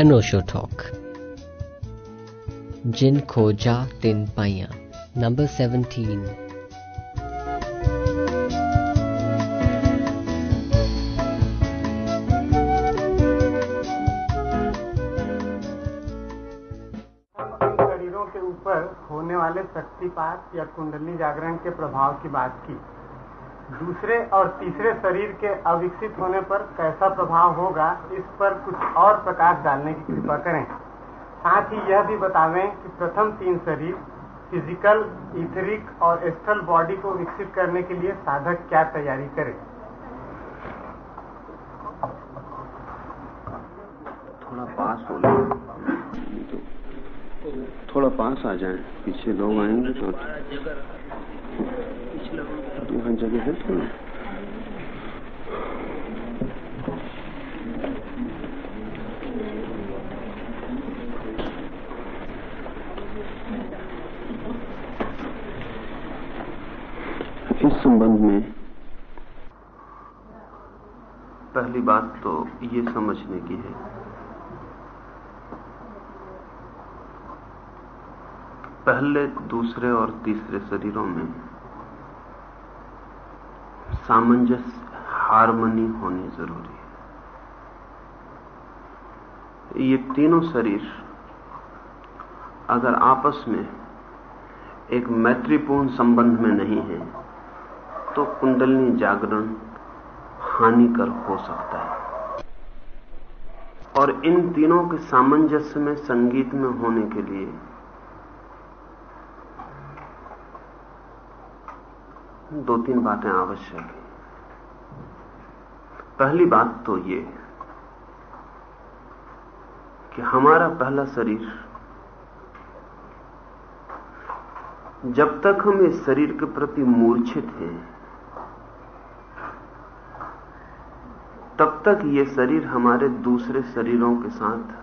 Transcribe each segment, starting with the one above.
अनोशो talk जिन खोजा तिन पाइया number seventeen शरीरों के ऊपर होने वाले शक्तिपात या कुंडली जागरण के प्रभाव की बात की। दूसरे और तीसरे शरीर के अविकसित होने पर कैसा प्रभाव होगा, इस पर कुछ और प्रकाश डालने की कृपा करें। साथ ही यह भी बतावें कि प्रथम तीन शरीर फ़िज़िकल इथरिक और एस्ट्रल बॉडी को विकसित करने के लिए साधक क्या तैयारी करे? थोड़ा पास हो तो थोड़ा पास आ जाए। पीछे लोग आएँगे तो यहाँ जगह है थोड़ा इस संबंध में पहली बात तो ये समझने की है। पहले दूसरे और तीसरे शरीरों में सामंजस्य, हारमोनी होनी ज़रूरी है। ये तीनों शरीर अगर आपस में एक मैत्रीपूर्ण संबंध में नहीं है तो कुंडलनी जागरण हानिकर हो सकता है। और इन तीनों के सामंजस्य में संगीत में होने के लिए दो तीन बातें आवश्यक है। पहली बात तो ये कि हमारा पहला शरीर, जब तक हम इस शरीर के प्रति मूर्छित हैं, तब तक ये शरीर हमारे दूसरे शरीरों के साथ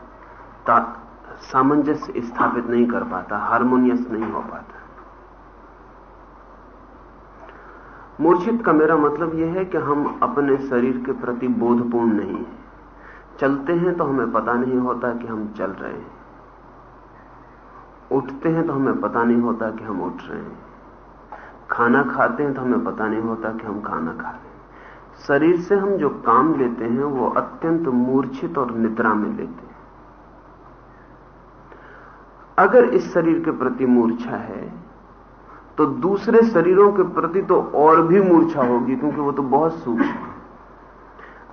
सामंजस्य स्थापित नहीं कर पाता, हारमोनियस नहीं हो पाता। मूर्छित का मेरा मतलब यह है कि हम अपने शरीर के प्रति बोधपूर्ण नहीं है। चलते हैं तो हमें पता नहीं होता कि हम चल रहे हैं। उठते हैं तो हमें पता नहीं होता कि हम उठ रहे हैं। खाना खाते हैं तो हमें पता नहीं होता कि हम खाना खा रहे हैं। शरीर से हम जो काम लेते हैं, वो अत्यंत मूर्छित और निद्रा में लेते हैं। अगर इस शरीर के प्रति मूर्छा है तो दूसरे शरीरों के प्रति तो और भी मूर्छा होगी, क्योंकि वो तो बहुत सूक्ष्म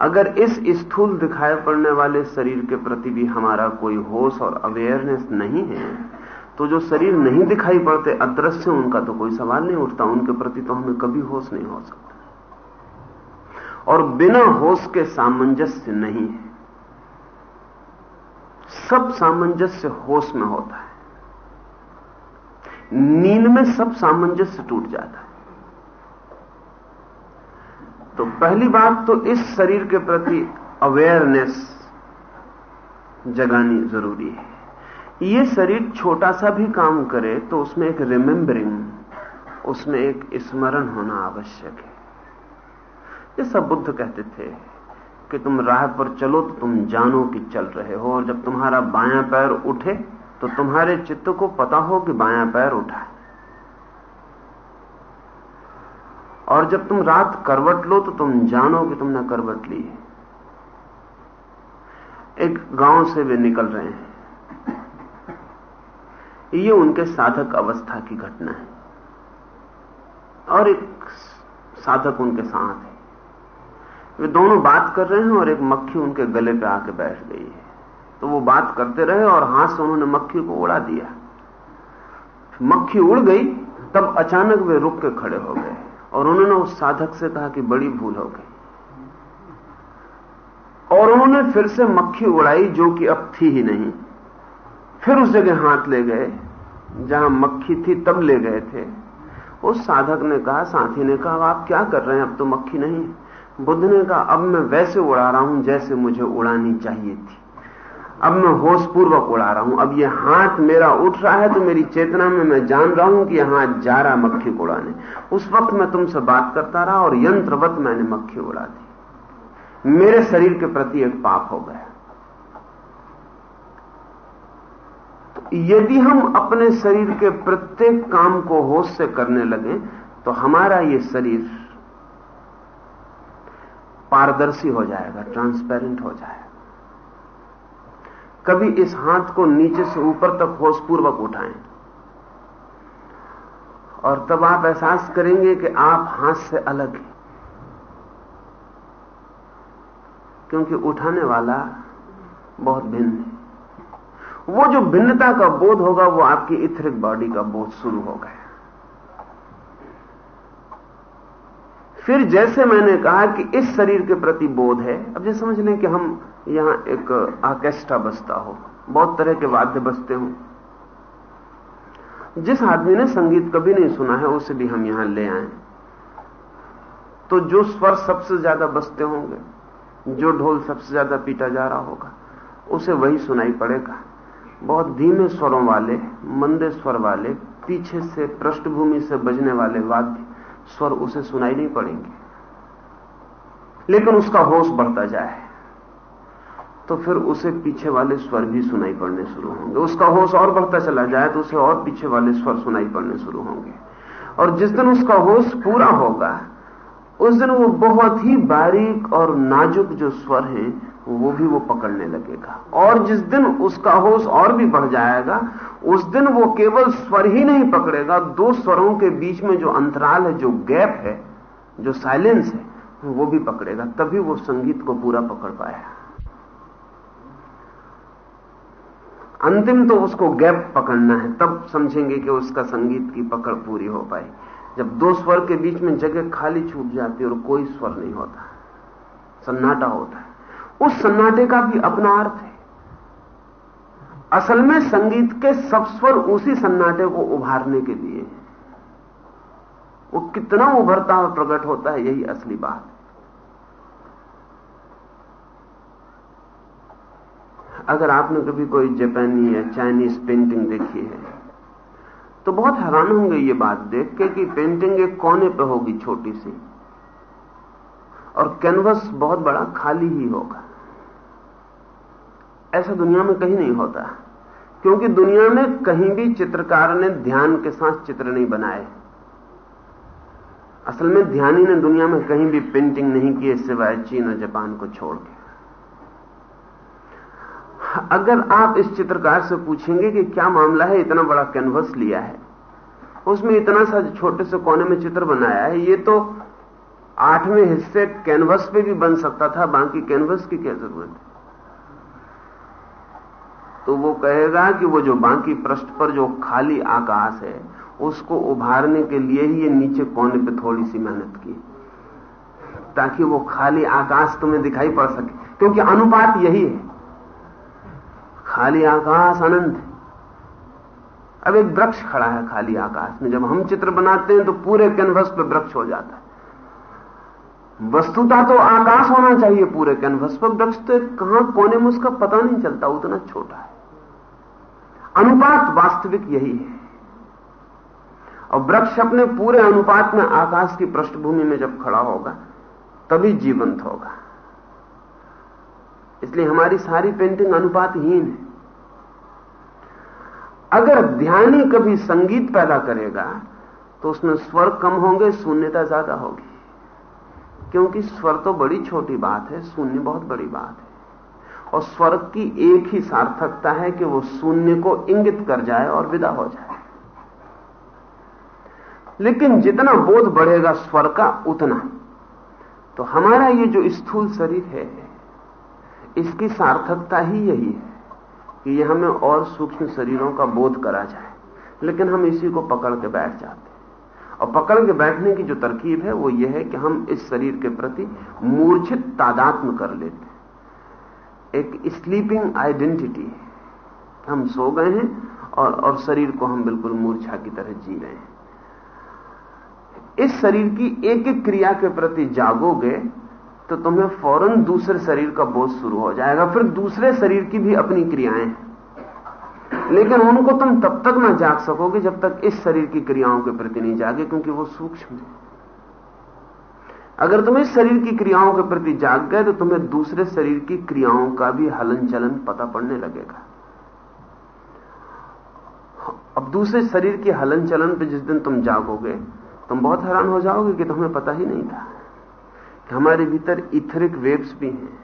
अगर इस स्थूल दिखाई पड़ने वाले शरीर के प्रति भी हमारा कोई होश और अवेयरनेस नहीं है तो जो शरीर नहीं दिखाई पड़ते अदृश्य, उनका तो कोई सवाल नहीं उठता, उनके प्रति तो हमें कभी होश नहीं हो सकता। और बिना होश के सामंजस्य नहीं है। सब सामंजस्य होश में होता है। नींद में सब सामंजस्य टूट जाता है। तो पहली बात तो इस शरीर के प्रति अवेयरनेस जगानी ज़रूरी है। ये शरीर छोटा सा भी काम करे तो उसमें एक रिमेम्बरिंग उसमें एक स्मरण होना आवश्यक है। ये सब बुद्ध कहते थे कि तुम राह पर चलो तो तुम जानो कि चल रहे हो और जब तुम्हारा बायां पैर उठे तो तुम्हारे चित्त को पता हो कि बायां पैर उठा है। और जब तुम रात करवट लो तो तुम जानो कि तुमने करवट ली है। एक गाँव से वे निकल रहे हैं। ये उनके साधक अवस्था की घटना है। और एक साधक उनके साथ है। वे दोनों बात कर रहे हैं और एक मक्खी उनके गले पे आके बैठ गई है। तो वो बात करते रहे और हाथ से उन्होंने मक्खी को उड़ा दिया। मक्खी उड़ गई, तब अचानक वे रुक के खड़े हो गए और उन्होंने उस साधक से कहा कि बड़ी भूल हो गई। और उन्होंने फिर से मक्खी उड़ाई जो कि अब थी ही नहीं। फिर उस जगह हाथ ले गए। जहाँ मक्खी थी, तब ले गए थे। उस साधक ने कहा, साथी ने कहा, आप क्या कर रहे हैं? अब तो मक्खी नहीं बुद्ध ने कहा, अब मैं वैसे उड़ा रहा हूँ जैसे मुझे उड़ानी चाहिए थी। अब मैं होश पूर्वक उड़ा रहा हूँ। अब ये हाथ मेरा उठ रहा है तो मेरी चेतना में मैं जान रहा हूँ कि हाथ जा रहा मक्खी उड़ाने। उस वक्त मैं तुमसे बात करता रहा और यंत्रवत मैंने मक्खी उड़ा दी। मेरे शरीर के प्रति एक पाप हो गया। यदि हम अपने शरीर के प्रत्येक काम को होश से करने लगे तो हमारा ये शरीर पारदर्शी हो जाएगा ट्रांसपेरेंट हो जाएगा। कभी इस हाथ को नीचे से ऊपर तक होशपूर्वक उठाएँ। और तब आप एहसास करेंगे कि आप हाथ से अलग हैं। क्योंकि उठाने वाला बहुत भिन्न है। वो जो भिन्नता का बोध होगा, वो आपकी इथरिक बॉडी का बोध शुरू हो गया। फिर जैसे मैंने कहा कि इस शरीर के प्रति बोध है, अब जैसे समझ लें कि हम यहाँ एक आर्केस्ट्रा बजता हो। बहुत तरह के वाद्य बजते हो। जिस आदमी ने संगीत कभी नहीं सुना है, उसे भी हम यहाँ ले आए। तो जो स्वर सबसे ज़्यादा बजते होंगे, जो ढोल सबसे ज़्यादा पीटा जा रहा होगा, उसे वही सुनाई पड़ेगा। बहुत धीमे स्वरों वाले, मंदे स्वर वाले, पीछे से पृष्ठभूमि से बजने वाले वाद्य स्वर उसे सुनाई नहीं पड़ेंगे। लेकिन उसका होश बढ़ता जाए तो फिर उसे पीछे वाले स्वर भी सुनाई पड़ने शुरू होंगे। उसका होश और बढ़ता चला जाए तो उसे और पीछे वाले स्वर सुनाई पड़ने शुरू होंगे। और जिस दिन उसका होश पूरा होगा, उस दिन वो बहुत ही बारीक और नाजुक जो स्वर हैं वो भी वो पकड़ने लगेगा। और जिस दिन उसका होश और भी बढ़ जाएगा, उस दिन वो केवल स्वर ही नहीं पकड़ेगा, दो स्वरों के बीच में जो अंतराल है, जो गैप है, जो साइलेंस है, वो भी पकड़ेगा। तभी वो संगीत को पूरा पकड़ पाया अंतिम तो उसको गैप पकड़ना है। तब समझेंगे कि उसका संगीत की पकड़ पूरी हो पाई। जब दो स्वर के बीच में जगह खाली छूट जाती है और कोई स्वर नहीं होता। सन्नाटा होता है। उस सन्नाटे का भी अपना अर्थ है। असल में संगीत के सब स्वर उसी सन्नाटे को उभारने के लिए वो कितना उभरता और प्रकट होता है, यही असली बात है। अगर आपने कभी कोई जापानी या चाइनीज़ पेंटिंग देखी है तो बहुत हैरान होंगे ये बात देख के कि पेंटिंग एक कोने पे होगी छोटी सी। और कैनवस बहुत बड़ा खाली ही होगा। ऐसा दुनिया में कहीं नहीं होता। क्योंकि दुनिया में कहीं भी चित्रकार ने ध्यान के साथ चित्र नहीं बनाए। असल में ध्यानी ने दुनिया में कहीं भी पेंटिंग नहीं की सिवाय चीन और जापान को छोड़ के। अगर आप इस चित्रकार से पूछेंगे कि क्या मामला है, इतना बड़ा कैनवस लिया है, उसमें इतना सा छोटे से कोने में चित्र बनाया है, ये तो आठवें हिस्से कैनवस पे भी बन सकता था, बाकी कैनवस की क्या ज़रूरत है? तो वो कहेगा कि वो जो बाकी पृष्ठ पर जो खाली आकाश है, उसको उभारने के लिए ही ये नीचे कोने पे थोड़ी सी मेहनत की, ताकि वो खाली आकाश तुम्हें दिखाई पड़ सके, क्योंकि अनुपात यही है। खाली आकाश अनंत है। अब एक वृक्ष खड़ा है खाली आकाश में, जब हम चित्र बनाते हैं तो पूरे कैनवस पे वृक्ष हो जाता है। वस्तुता तो आकाश होना चाहिए पूरे कैनवस पर वृक्ष तो कहाँ, कोने में उसका पता नहीं चलता, उतना छोटा है। अनुपात वास्तविक यही है। और वृक्ष अपने पूरे अनुपात में आकाश की पृष्ठभूमि में जब खड़ा होगा, तभी जीवंत होगा। इसलिए हमारी सारी पेंटिंग अनुपातहीन है। अगर ध्यानी कभी संगीत पैदा करेगा तो उसमें स्वर कम होंगे, शून्यता ज़्यादा होगी। क्योंकि स्वर तो बड़ी छोटी बात है, शून्य बहुत बड़ी बात है। और स्वर की एक ही सार्थकता है कि वो शून्य को इंगित कर जाए और विदा हो जाए। लेकिन जितना बोध बढ़ेगा स्वर का, उतना। तो हमारा ये जो स्थूल शरीर है, इसकी सार्थकता ही यही है कि यह हमें और सूक्ष्म शरीरों का बोध करा जाए। लेकिन हम इसी को पकड़ के बैठ जाते हैं। और पकड़ के बैठने की जो तरकीब है, वो ये है कि हम इस शरीर के प्रति मूर्छित तादात्म कर लेते हैं। एक स्लीपिंग आइडेंटिटी हम सो गए हैं और और शरीर को हम बिल्कुल मूर्छा की तरह जी रहे हैं। इस शरीर की एक एक क्रिया के प्रति जागोगे तो तुम्हें फ़ौरन दूसरे शरीर का बोझ शुरू हो जाएगा। फिर दूसरे शरीर की भी अपनी क्रियाएँ लेकिन उनको तुम तब तक ना जाग सकोगे जब तक इस शरीर की क्रियाओं के प्रति नहीं जागे, क्योंकि वो सूक्ष्म है। अगर तुम इस शरीर की क्रियाओं के प्रति जाग गए तो तुम्हें दूसरे शरीर की क्रियाओं का भी हलन चलन पता पड़ने लगेगा। अब दूसरे शरीर की हलन चलन पे जिस दिन तुम जागोगे, तुम बहुत हैरान हो जाओगे कि तुम्हें पता ही नहीं था कि हमारे भीतर इथरिक वेव्स भी हैं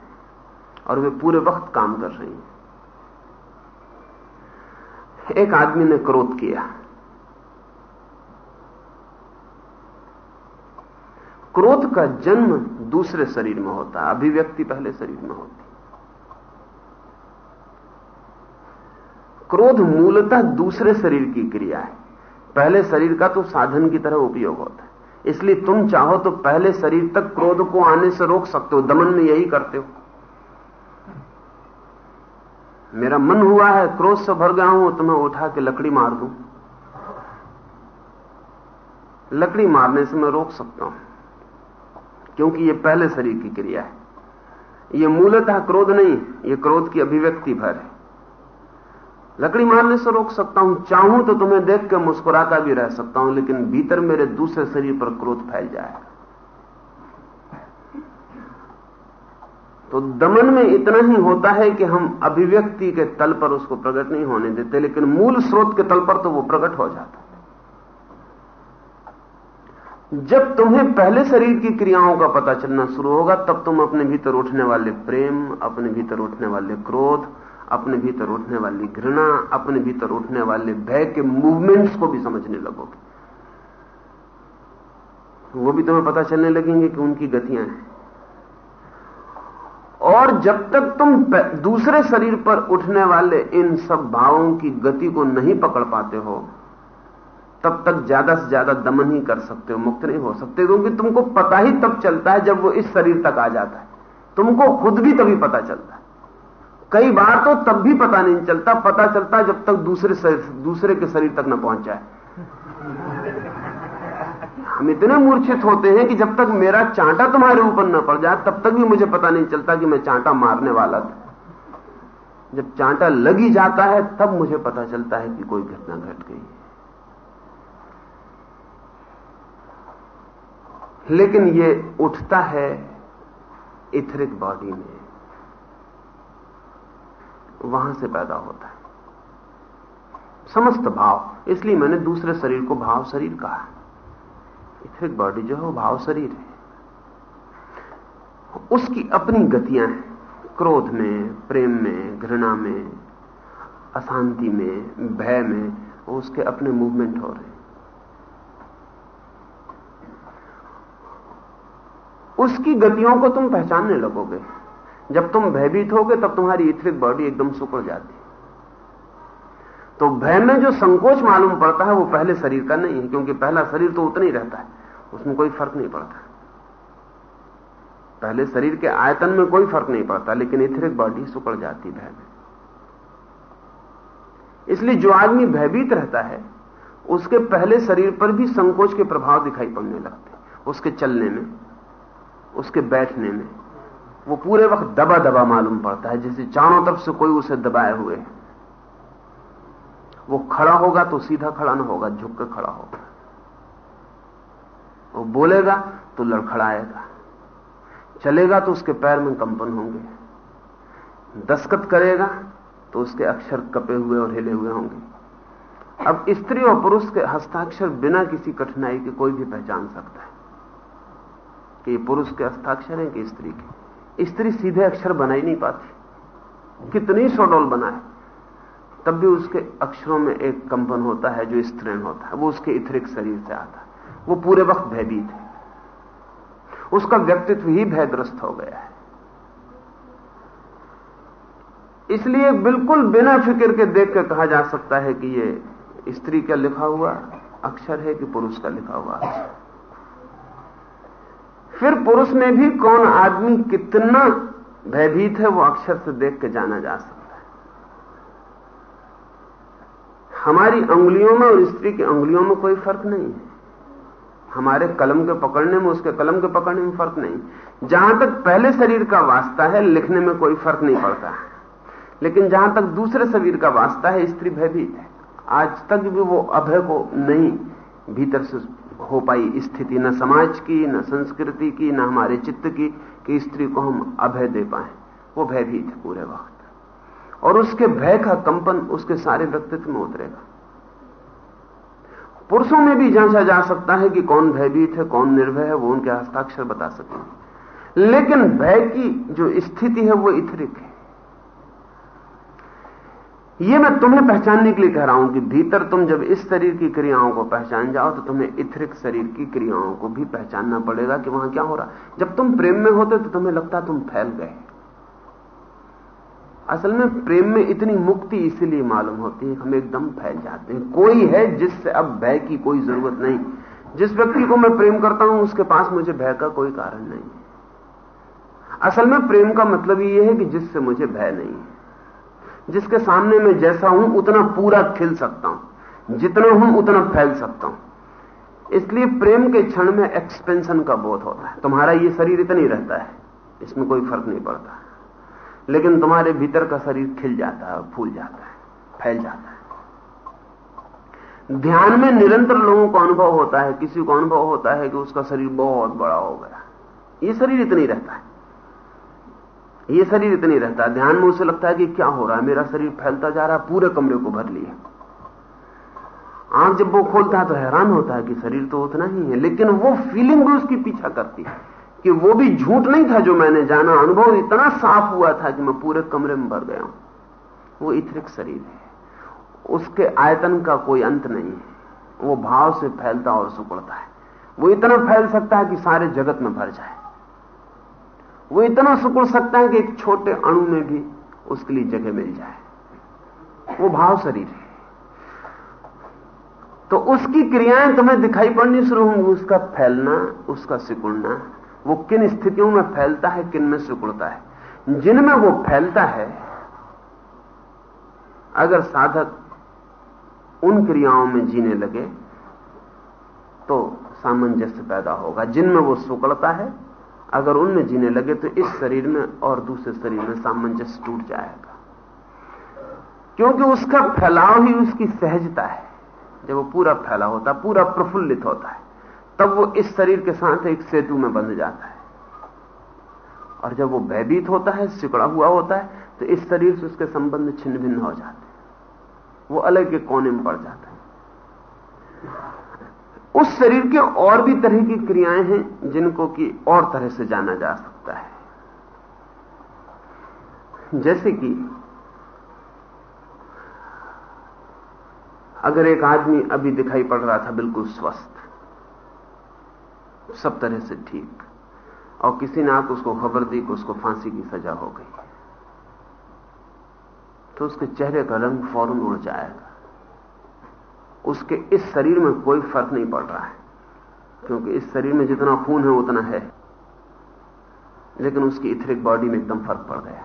और वे पूरे वक्त काम कर रही हैं। एक आदमी ने क्रोध किया। क्रोध का जन्म दूसरे शरीर में होता है, अभिव्यक्ति पहले शरीर में होती। क्रोध मूलतः दूसरे शरीर की क्रिया है। पहले शरीर का तो साधन की तरह उपयोग होता है। इसलिए तुम चाहो तो पहले शरीर तक क्रोध को आने से रोक सकते हो, दमन में यही करते हो। मेरा मन हुआ है, क्रोध से भर गया हूँ तो मैं उठा के लकड़ी मार दूँ। लकड़ी मारने से मैं रोक सकता हूँ, क्योंकि यह पहले शरीर की क्रिया है। यह मूलतः क्रोध नहीं यह क्रोध की अभिव्यक्ति भर है। लकड़ी मारने से रोक सकता हूँ, चाहूँ तो तुम्हें देख के मुस्कुराता भी रह सकता हूँ, लेकिन भीतर मेरे दूसरे शरीर पर क्रोध फैल जाएगा। तो दमन में इतना ही होता है कि हम अभिव्यक्ति के तल पर उसको प्रकट नहीं होने देते, लेकिन मूल स्रोत के तल पर तो वो प्रकट हो जाता है। जब तुम्हें पहले शरीर की क्रियाओं का पता चलना शुरू होगा, तब तुम अपने भीतर उठने वाले प्रेम, अपने भीतर उठने वाले क्रोध, अपने भीतर उठने वाली घृणा, अपने भीतर उठने वाले भय के मूवमेंट्स को भी समझने लगोगे। वो भी तुम्हें पता चलने लगेंगे कि उनकी गतियाँ हैं। और जब तक तुम दूसरे शरीर पर उठने वाले इन सब भावों की गति को नहीं पकड़ पाते हो, तब तक ज़्यादा से ज़्यादा दमन ही कर सकते हो, मुक्त नहीं हो सकते, क्योंकि तुमको पता ही तब चलता है जब वो इस शरीर तक आ जाता है। तुमको खुद भी तभी पता चलता है। कई बार तो तब भी पता नहीं चलता, पता चलता जब तक दूसरे दूसरे के शरीर तक न पहुँच जाए। हम इतने मूर्छित होते हैं कि जब तक मेरा चांटा तुम्हारे ऊपर न पड़ जाए, तब तक भी मुझे पता नहीं चलता कि मैं चांटा मारने वाला था। जब चांटा लग ही जाता है, तब मुझे पता चलता है कि कोई घटना घट गई लेकिन ये उठता है इथरिक बॉडी में। वहाँ से पैदा होता है। समस्त भाव, इसलिए मैंने दूसरे शरीर को भाव शरीर कहा। इथरिक बॉडी जो है वो भाव शरीर है। उसकी अपनी गतियाँ हैं। क्रोध में, प्रेम में, घृणा में, अशांति में, भय में उसके अपने मूवमेंट हो रहे हैं। उसकी गतियों को तुम पहचानने लगोगे। जब तुम भयभीत होगे, तब तुम्हारी इथरिक बॉडी एकदम सुकड़ जाती तो भय में जो संकोच मालूम पड़ता है, वो पहले शरीर का नहीं है, क्योंकि पहला शरीर तो उतना ही रहता है, उसमें कोई फ़र्क नहीं पड़ता। पहले शरीर के आयतन में कोई फ़र्क नहीं पड़ता, लेकिन इथरिक बॉडी सुकड़ जाती भय में। इसलिए जो आदमी भयभीत रहता है, उसके पहले शरीर पर भी संकोच के प्रभाव दिखाई पड़ने लगते उसके चलने में, उसके बैठने में, वो पूरे वक्त दबा दबा मालूम पड़ता है, जैसे चारों तरफ़ से कोई उसे दबाए हुए वो खड़ा होगा तो सीधा खड़ा ना होगा, झुक कर खड़ा होगा। वो बोलेगा तो लड़खड़ाएगा। चलेगा तो उसके पैर में कंपन होंगे। दस्खत करेगा तो उसके अक्षर कपे हुए और हिले हुए होंगे। अब स्त्री और पुरुष के हस्ताक्षर बिना किसी कठिनाई के कोई भी पहचान सकता है। कि पुरुष के हस्ताक्षर हैं कि स्त्री के। स्त्री सीधे अक्षर बना ही नहीं पाती। कितनी सोडोल बनाए। तब भी उसके अक्षरों में एक कंपन होता है, जो स्त्रीण होता है। वो उसके इथरिक शरीर से आता है। वो पूरे वक्त भयभीत है। उसका व्यक्तित्व ही भयग्रस्त हो गया है। इसलिए बिल्कुल बिना फ़िक्र के देख के कहा जा सकता है कि ये स्त्री का लिखा हुआ अक्षर है कि पुरुष का लिखा हुआ अक्षर? फिर पुरुष में भी कौन आदमी कितना भयभीत है, वो अक्षर से देख के जाना जा सकता है हमारी अंगुलियों में और स्त्री की अंगुलियों में कोई फ़र्क नहीं है। हमारे कलम के पकड़ने में, उसके कलम के पकड़ने में फ़र्क नहीं। जहाँ तक पहले शरीर का वास्ता है, लिखने में कोई फ़र्क नहीं पड़ता लेकिन जहाँ तक दूसरे शरीर का वास्ता है, स्त्री भयभीत है। आज तक भी वो अभय को नहीं, भीतर से हो पाई स्थिति, न समाज की, न संस्कृति की, न हमारे चित्त की, कि स्त्री को हम अभय दे पाए। वो भयभीत है पूरे वक्त। और उसके भय का कंपन उसके सारे व्यक्तित्व में उतरेगा। पुरुषों में भी जांचा जा सकता है कि कौन भयभीत है, कौन निर्भय है, वो उनके हस्ताक्षर बता सकेंगे लेकिन भय की जो स्थिति है, वो इथरिक है। ये मैं तुम्हें पहचानने के लिए कह रहा हूँ कि भीतर तुम जब इस शरीर की क्रियाओं को पहचान जाओ तो तुम्हें इथरिक शरीर की क्रियाओं को भी पहचानना पड़ेगा कि वहाँ क्या हो रहा जब तुम प्रेम में होते तो तुम्हें लगता तुम फैल गए। असल में प्रेम में इतनी मुक्ति इसीलिए मालूम होती है हम एकदम फैल जाते हैं। कोई है जिससे अब भय की कोई ज़रूरत नहीं। जिस व्यक्ति को मैं प्रेम करता हूँ, उसके पास मुझे भय का कोई कारण नहीं असल में प्रेम का मतलब ये है कि जिससे मुझे भय नहीं है। जिसके सामने मैं जैसा हूँ, उतना पूरा खिल सकता हूँ। जितना हूँ, उतना फैल सकता हूँ। इसलिए प्रेम के क्षण में एक्सपेंशन का बोध होता है। तुम्हारा ये शरीर इतना ही रहता है। इसमें कोई फ़र्क नहीं पड़ता। लेकिन तुम्हारे भीतर का शरीर खिल जाता है, फूल जाता है, फैल जाता है। ध्यान में निरंतर लोगों को अनुभव होता है, किसी को अनुभव होता है कि उसका शरीर बहुत बड़ा हो गया। ये शरीर इतना रहता है। ये शरीर इतनी रहता है। ध्यान में उसे लगता है कि क्या हो रहा है, मेरा शरीर फैलता जा रहा है, पूरे कमरे को भर लिया। आँख जब वो खोलता है तो हैरान होता है कि शरीर तो उतना ही है, लेकिन वो फीलिंग भी उसकी पीछा करती है। कि वो भी झूठ नहीं था जो मैंने जाना। अनुभव इतना साफ़ हुआ था कि मैं पूरे कमरे में भर गया हूँ। वो इथरिक शरीर है। उसके आयतन का कोई अंत नहीं है। वो भाव से फैलता और सुकड़ता है। वो इतना फैल सकता है कि सारे जगत में भर जाए। वो इतना सुकुड़ सकता है कि एक छोटे अणु में भी उसके लिए जगह मिल जाए। वो भाव शरीर है। तो उसकी क्रियाएँ तुम्हें दिखाई पड़नी शुरू होंगी। उसका फैलना, उसका सिकुड़ना वो किन स्थितियों में फैलता है, किन में सिकुड़ता है। जिनमें वो फैलता है, अगर साधक उन क्रियाओं में जीने लगे तो सामंजस्य पैदा होगा। जिनमें वो सुकड़ता है, अगर उनमें जीने लगे तो इस शरीर में और दूसरे शरीर में सामंजस्य टूट जाएगा। क्योंकि उसका फैलाव ही उसकी सहजता है। जब वो पूरा फैला होता, पूरा प्रफुल्लित होता है। तब वो इस शरीर के साथ एक सेतु में बंध जाता है। और जब वो भयभीत होता है, सिकड़ा हुआ होता है तो इस शरीर से उसके संबंध छिन्न भिन्न हो जाते हैं। वो अलग के कोने में पड़ जाता है। उस शरीर के और भी तरह की क्रियाएँ हैं, जिनको कि और तरह से जाना जा सकता है। जैसे कि अगर एक आदमी अभी दिखाई पड़ रहा था बिल्कुल स्वस्थ सब तरह से ठीक। और किसी ने आकर उसको खबर दी कि उसको फांसी की सजा हो गई। तो उसके चेहरे का रंग फ़ौरन उड़ जाएगा। उसके इस शरीर में कोई फ़र्क नहीं पड़ रहा है, क्योंकि इस शरीर में जितना खून है, उतना है। लेकिन उसकी इथरिक बॉडी में एकदम फ़र्क पड़ गया।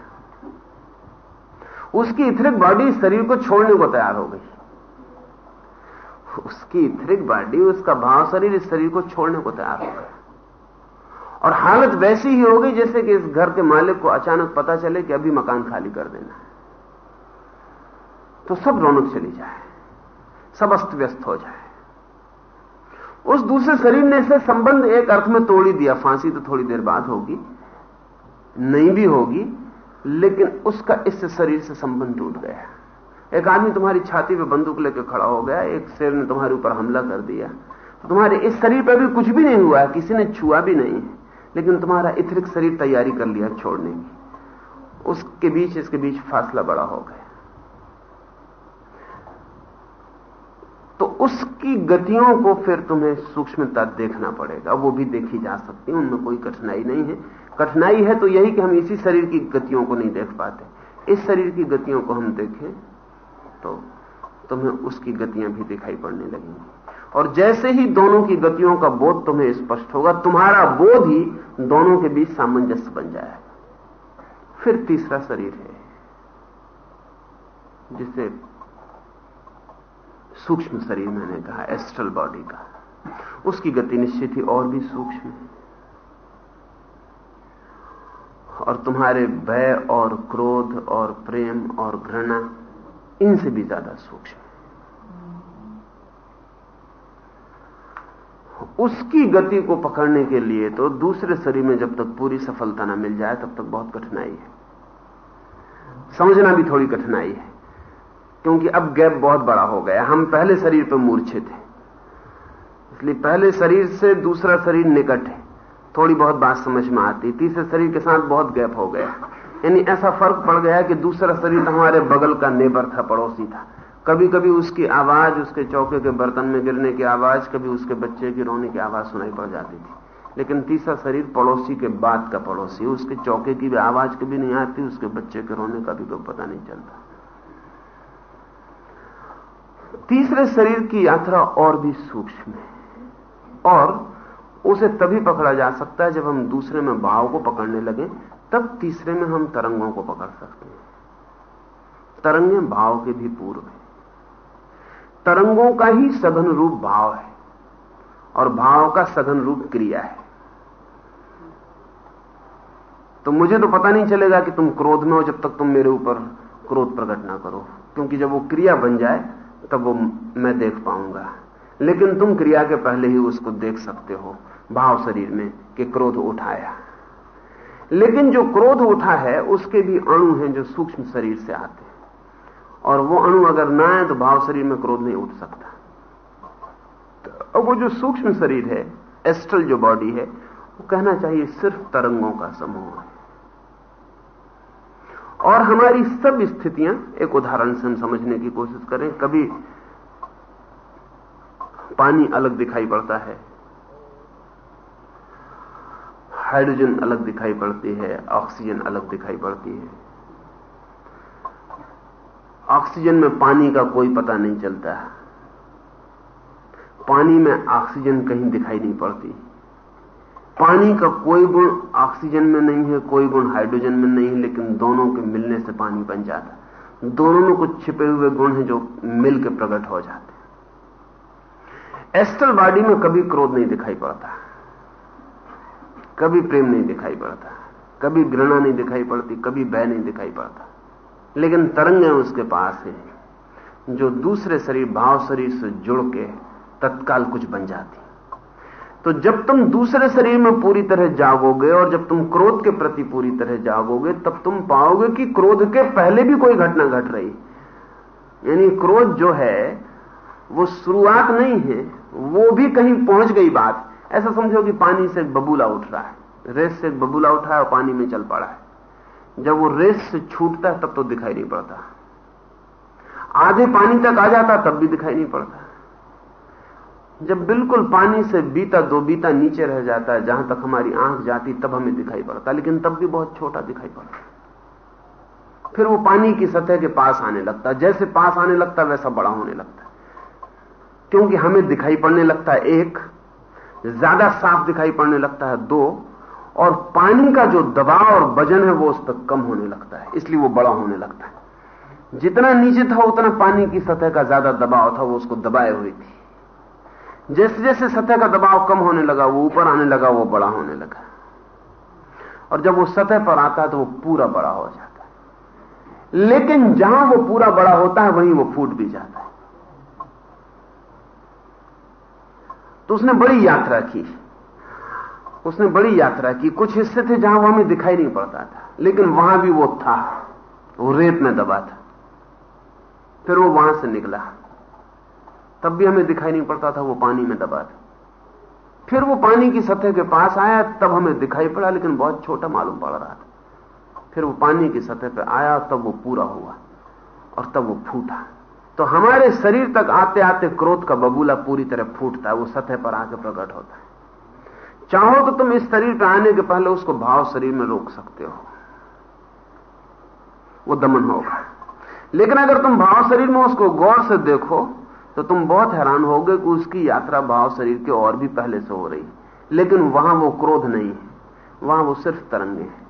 उसकी इथरिक बॉडी शरीर को छोड़ने को तैयार हो गई। उसकी इथरिक बॉडी, उसका भाव शरीर, इस शरीर को छोड़ने को तैयार हो गया। और हालत वैसी ही होगी जैसे कि इस घर के मालिक को अचानक पता चले कि अभी मकान खाली कर देना है। तो सब रौनक चली जाए, सब अस्त व्यस्त हो जाए। उस दूसरे शरीर ने इसे संबंध एक अर्थ में तोड़ ही दिया। फांसी तो थोड़ी देर बाद होगी, नहीं भी होगी, लेकिन उसका इस शरीर से संबंध टूट गया। एक आदमी तुम्हारी छाती पे बंदूक लेकर खड़ा हो गया, एक शेर ने तुम्हारे ऊपर हमला कर दिया। तो तुम्हारे इस शरीर पर भी कुछ भी नहीं हुआ किसी ने छुआ भी नहीं लेकिन तुम्हारा इथरिक शरीर तैयारी कर लिया छोड़ने की। उसके बीच, इसके बीच फासला बड़ा हो गया। तो उसकी गतियों को फिर तुम्हें सूक्ष्मता देखना पड़ेगा, वो भी देखी जा सकती है, उनमें कोई कठिनाई नहीं है। कठिनाई है तो यही कि हम इसी शरीर की गतियों को नहीं देख पाते। इस शरीर की गतियों को हम देखें तो तुम्हें उसकी गतियाँ भी दिखाई पड़ने लगेंगी। और जैसे ही दोनों की गतियों का बोध तुम्हें स्पष्ट होगा, तुम्हारा बोध ही दोनों के बीच सामंजस्य बन जाएगा। फिर तीसरा शरीर है, जिसे सूक्ष्म शरीर मैंने कहा एस्ट्रल बॉडी का। उसकी गति निश्चित ही और भी सूक्ष्म है। और तुम्हारे भय और क्रोध और प्रेम और घृणा इनसे भी ज़्यादा सूक्ष्म। उसकी गति को पकड़ने के लिए तो दूसरे शरीर में जब तक पूरी सफलता ना मिल जाए, तब तक बहुत कठिनाई है। समझना भी थोड़ी कठिनाई है, क्योंकि अब गैप बहुत बड़ा हो गया। हम पहले शरीर पर मूर्छित हैं, इसलिए पहले शरीर से दूसरा शरीर निकट है। थोड़ी बहुत बात समझ में आती, तीसरे शरीर के साथ बहुत गैप हो गया। यानी ऐसा फ़र्क पड़ गया कि दूसरा शरीर तो हमारे बगल का नेबर था, पड़ोसी था। कभी कभी उसकी आवाज़, उसके चौके के बर्तन में गिरने की आवाज़, कभी उसके बच्चे की रोने की आवाज़ सुनाई पड़ जाती थी। लेकिन तीसरा शरीर पड़ोसी के बाद का पड़ोसी, उसके चौके की भी आवाज़ कभी नहीं आती, उसके बच्चे के रोने का भी कोई पता नहीं चलता। तीसरे शरीर की यात्रा और भी सूक्ष्म है, और उसे तभी पकड़ा जा सकता है जब हम दूसरे में भाव को पकड़ने लगे तब तीसरे में हम तरंगों को पकड़ सकते हैं। तरंगे भाव के भी पूर्व है। तरंगों का ही सघन रूप भाव है और भाव का सघन रूप क्रिया है। तो मुझे तो पता नहीं चलेगा कि तुम क्रोध में हो जब तक तुम मेरे ऊपर क्रोध प्रकट ना करो, क्योंकि जब वो क्रिया बन जाए, तब वो मैं देख पाऊँगा। लेकिन तुम क्रिया के पहले ही उसको देख सकते हो, भाव शरीर में कि क्रोध उठाया। लेकिन जो क्रोध उठा है, उसके भी अणु हैं जो सूक्ष्म शरीर से आते हैं। और वो अणु अगर ना आए तो भाव शरीर में क्रोध नहीं उठ सकता। तो वो जो सूक्ष्म शरीर है एस्ट्रल जो बॉडी है, वो कहना चाहिए सिर्फ़ तरंगों का समूह है। और हमारी सब स्थितियाँ, एक उदाहरण से हम समझने की कोशिश करें, कभी पानी अलग दिखाई पड़ता है हाइड्रोजन अलग दिखाई पड़ती है, ऑक्सीजन अलग दिखाई पड़ती है। ऑक्सीजन में पानी का कोई पता नहीं चलता। है पानी में ऑक्सीजन कहीं दिखाई नहीं पड़ती। पानी का कोई गुण ऑक्सीजन में नहीं है, कोई गुण हाइड्रोजन में नहीं है, लेकिन दोनों के मिलने से पानी बन जाता दोनों में कुछ छिपे हुए गुण हैं जो मिलकर प्रकट हो जाते एस्ट्रल बॉडी में कभी क्रोध नहीं दिखाई पड़ता। कभी प्रेम नहीं दिखाई पड़ता, कभी घृणा नहीं दिखाई पड़ती, कभी भय नहीं दिखाई पड़ता। लेकिन तरंगें उसके पास हैं, जो दूसरे शरीर, भाव शरीर से जुड़ के तत्काल कुछ बन जाती। तो जब तुम दूसरे शरीर में पूरी तरह जागोगे और जब तुम क्रोध के प्रति पूरी तरह जागोगे, तब तुम पाओगे कि क्रोध के पहले भी कोई घटना घट रही। यानी क्रोध जो है, वो शुरुआत नहीं है, वो भी कहीं पहुँच गई बात। ऐसा समझो कि पानी से बबूला उठ रहा है। रेस से बबूला उठा है और पानी में चल पड़ा है। जब वो रेस से छूटता है, तब तो दिखाई नहीं पड़ता। आधे पानी तक आ जाता, तब भी दिखाई नहीं पड़ता। जब बिल्कुल पानी से बीता, दो बीता, नीचे रह जाता है, जहाँ तक हमारी आँख जाती, तब हमें दिखाई पड़ता। लेकिन तब भी बहुत छोटा दिखाई पड़ता। फिर वो पानी की सतह के पास आने लगता। जैसे पास आने लगता, वैसा बड़ा होने लगता। क्योंकि हमें दिखाई पड़ने लगता है, एक ज़्यादा साफ़ दिखाई पड़ने लगता है दो, और पानी का जो दबाव और वज़न है वो उस पर कम होने लगता है, इसलिए वो बड़ा होने लगता है। जितना नीचे था, उतना पानी की सतह का ज़्यादा दबाव था, वो उसको दबाए हुई थी। जैसे जैसे सतह का दबाव कम होने लगा, वो ऊपर आने लगा, वो बड़ा होने लगा। और जब वो सतह पर आता है तो वो पूरा बड़ा हो जाता है। लेकिन जहाँ वो पूरा बड़ा होता है, वहीं वो फूट भी जाता है। तो उसने बड़ी यात्रा की। उसने बड़ी यात्रा की। कुछ हिस्से थे जहाँ वो हमें दिखाई नहीं पड़ता था, लेकिन वहाँ भी वो था। वो रेत में दबा था। फिर वो वहाँ से निकला। तब भी हमें दिखाई नहीं पड़ता था, वो पानी में दबा था। फिर वो पानी की सतह के पास आया, तब हमें दिखाई पड़ा, लेकिन बहुत छोटा मालूम पड़ रहा था। फिर वो पानी की सतह पर आया, तब वो पूरा हुआ और तब वो फूटा। तो हमारे शरीर तक आते आते क्रोध का बबूला पूरी तरह फूटता है, वो सतह पर आके प्रकट होता है। चाहो तो तुम इस शरीर पर आने के पहले उसको भाव शरीर में रोक सकते हो। वो दमन होगा। लेकिन अगर तुम भाव शरीर में उसको गौर से देखो तो तुम बहुत हैरान होगे कि उसकी यात्रा भाव शरीर के और भी पहले से हो रही लेकिन वहाँ वो क्रोध नहीं है, वहाँ वो सिर्फ़ तरंगे हैं।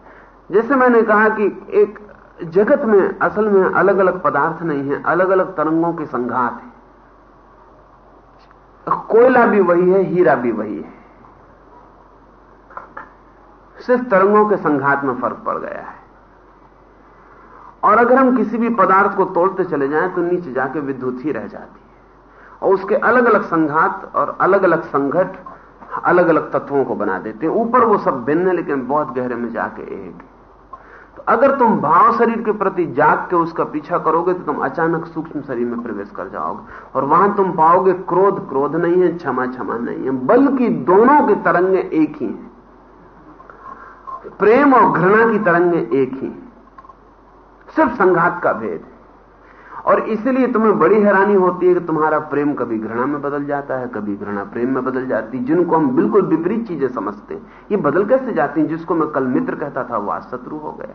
जैसे मैंने कहा कि एक जगत में, असल में अलग अलग पदार्थ नहीं है अलग अलग तरंगों के संघात है। कोयला भी वही है, हीरा भी वही है। सिर्फ़ तरंगों के संघात में फ़र्क पड़ गया है। और अगर हम किसी भी पदार्थ को तोड़ते चले जाएँ तो नीचे जाके विद्युत ही रह जाती है। और उसके अलग अलग संघात और अलग अलग संघट अलग अलग तत्वों को बना देते हैं। ऊपर वो सब भिन्न है, लेकिन बहुत गहरे में जाके एक तो अगर तुम भाव शरीर के प्रति जाग के उसका पीछा करोगे तो तुम अचानक सूक्ष्म शरीर में प्रवेश कर जाओगे। और वहाँ तुम पाओगे क्रोध क्रोध नहीं है, क्षमा क्षमा नहीं है, बल्कि दोनों की तरंगे एक ही हैं। प्रेम और घृणा की तरंगे एक ही सिर्फ़ संघात का भेद है। और इसलिए तुम्हें बड़ी हैरानी होती है कि तुम्हारा प्रेम कभी घृणा में बदल जाता है, कभी घृणा प्रेम में बदल जाती है। जिनको हम बिल्कुल विपरीत चीज़ें समझते हैं, ये बदल कैसे जाती हैं? जिसको मैं कल मित्र कहता था वो आज शत्रु हो गया।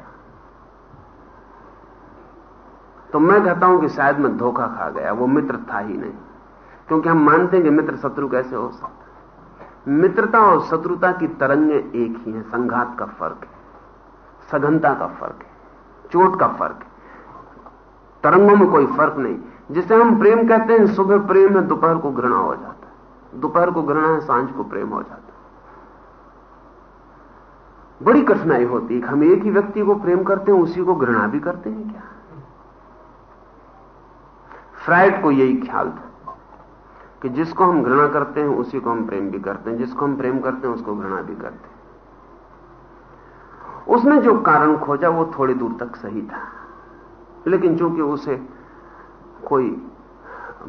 तो मैं कहता हूँ कि शायद मैं धोखा खा गया, वो मित्र था ही नहीं। क्योंकि हम मानते हैं कि मित्र शत्रु कैसे हो सकता है। मित्रता और शत्रुता की तरंगे एक ही है, संघात का फ़र्क है, सघनता का फ़र्क है, चोट का फ़र्क है। तरंगों में कोई फ़र्क नहीं। जिसे हम प्रेम कहते हैं, सुबह प्रेम है, दोपहर को घृणा हो जाता है। दोपहर को घृणा है, साँझ को प्रेम हो जाता है। बड़ी कठिनाई होती है हम एक ही व्यक्ति को प्रेम करते हैं, उसी को घृणा भी करते हैं क्या? फ्राइड को यही ख्याल था कि जिसको हम घृणा करते हैं, उसी को हम प्रेम भी करते हैं। जिसको हम प्रेम करते हैं, उसको घृणा भी करते हैं। उसने जो कारण खोजा, वो थोड़ी दूर तक सही था। लेकिन चूँकि उसे कोई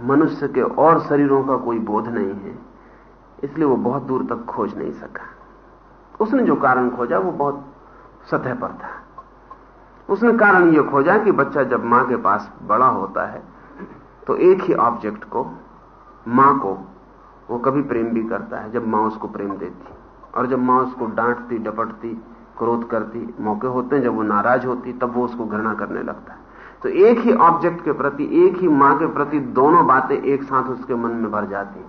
मनुष्य के और शरीरों का कोई बोध नहीं है, इसलिए वो बहुत दूर तक खोज नहीं सका। उसने जो कारण खोजा, वो बहुत सतह पर था। उसने कारण यह खोजा कि बच्चा जब माँ के पास बड़ा होता है तो एक ही ऑब्जेक्ट को, माँ को, वो कभी प्रेम भी करता है, जब माँ उसको प्रेम देती। और जब माँ उसको डांटती, डपटती, क्रोध करती, मौके होते हैं, जब वो नाराज़ होती, तब वो उसको घृणा करने लगता है। तो एक ही ऑब्जेक्ट के प्रति, एक ही माँ के प्रति दोनों बातें एक साथ उसके मन में भर जाती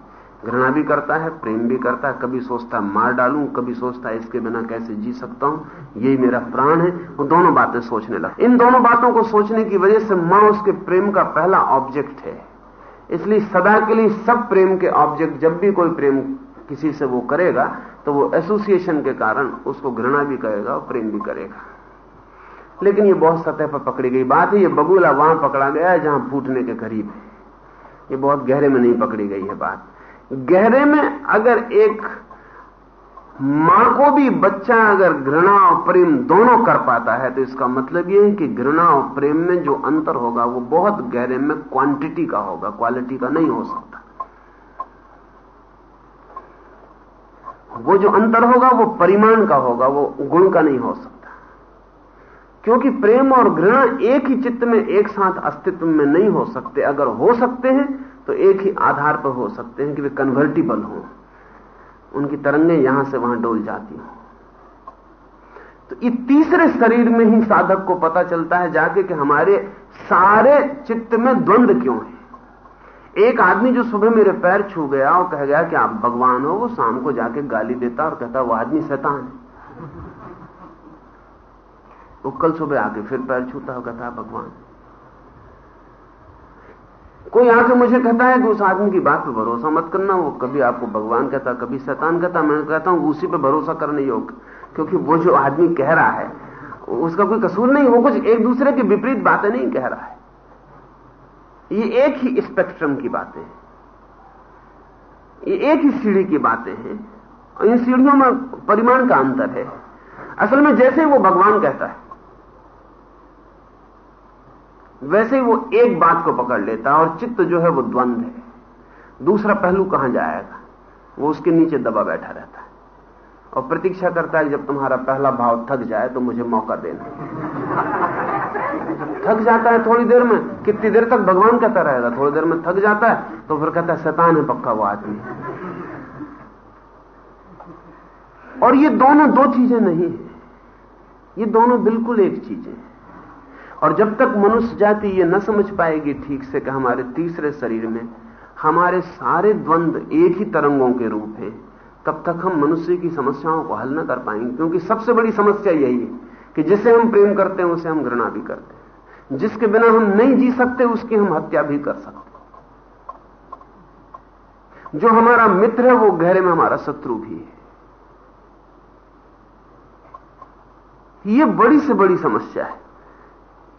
घृणा भी करता है, प्रेम भी करता है, कभी सोचता है, मार डालूं, कभी सोचता है, इसके बिना कैसे जी सकता हूँ? यही मेरा प्राण है। वो दोनों बातें सोचने लगा। इन दोनों बातों को सोचने की वजह से माँ उसके प्रेम का पहला ऑब्जेक्ट है। इसलिए सदा के लिए सब प्रेम के ऑब्जेक्ट जब भी कोई प्रेम किसी से वो करेगा तो वो एसोसिएशन के कारण उसको घृणा भी करेगा और प्रेम भी करेगा। लेकिन ये बहुत सतह पर पकड़ी गई बात है। ये बगुला वहाँ पकड़ा गया है जहाँ फूटने के करीब है। ये बहुत गहरे में नहीं पकड़ी गई है बात। गहरे में अगर एक माँ को भी बच्चा अगर घृणा और प्रेम दोनों कर पाता है तो इसका मतलब यह है कि घृणा और प्रेम में जो अंतर होगा, वो बहुत गहरे में क्वांटिटी का होगा क्वालिटी का नहीं हो सकता। वो जो अंतर होगा, वो परिमाण का होगा, वो गुण का नहीं हो सकता। क्योंकि प्रेम और घृणा एक ही चित्त में, एक साथ अस्तित्व में नहीं हो सकते। अगर हो सकते हैं तो एक ही आधार पर हो सकते हैं कि वे कन्वर्टिबल हों। उनकी तरंगें यहाँ से वहाँ डोल जाती हों। तो इस तीसरे शरीर में ही साधक को पता चलता है जाके कि हमारे सारे चित्त में द्वंद्व क्यों है। एक आदमी जो सुबह मेरे पैर छू गया और कह गया कि आप भगवान हो, वो शाम को जाके गाली देता और कहता, वो आदमी शैतान है। वो कल सुबह आके फिर पैर छूता होगा, था भगवान। कोई आके मुझे कहता है कि उस आदमी की बात पे भरोसा मत करना, वो कभी आपको भगवान कहता, कभी शैतान कहता, मैं कहता हूँ, उसी पे भरोसा करने योग्य, क्योंकि वो जो आदमी कह रहा है, उसका कोई कसूर नहीं, वो कुछ एक दूसरे की विपरीत बातें नहीं कह रहा है। ये एक ही स्पेक्ट्रम की बातें हैं। ये एक ही सीढ़ी की बातें हैं। इन सीढ़ियों में परिमाण का अंतर है। असल में जैसे वो भगवान कहता है वैसे ही वो एक बात को पकड़ लेता है और चित्त जो है वो द्वंद है। दूसरा पहलू कहाँ जाएगा? वो उसके नीचे दबा बैठा रहता है। और प्रतीक्षा करता है जब तुम्हारा पहला भाव थक जाए तो मुझे मौका देना। थक जाता है थोड़ी देर में, कितनी देर तक भगवान कहता रहेगा? थोड़ी देर में थक जाता है तो फिर कहता है, शैतान है पक्का वो आदमी। और ये दोनों दो चीज़ें नहीं है। ये दोनों बिल्कुल एक चीज़ें हैं। और जब तक मनुष्य जाति ये न समझ पाएगी ठीक से कि हमारे तीसरे शरीर में हमारे सारे द्वंद्व एक ही तरंगों के रूप हैं, तब तक हम मनुष्य की समस्याओं को हल न कर पाएँगे। क्योंकि सबसे बड़ी समस्या यही है कि जिसे हम प्रेम करते हैं, उसे हम घृणा भी करते हैं। जिसके बिना हम नहीं जी सकते, उसकी हम हत्या भी कर सकते जो हमारा मित्र है, वो गहरे में हमारा शत्रु भी है। ये बड़ी से बड़ी समस्या है।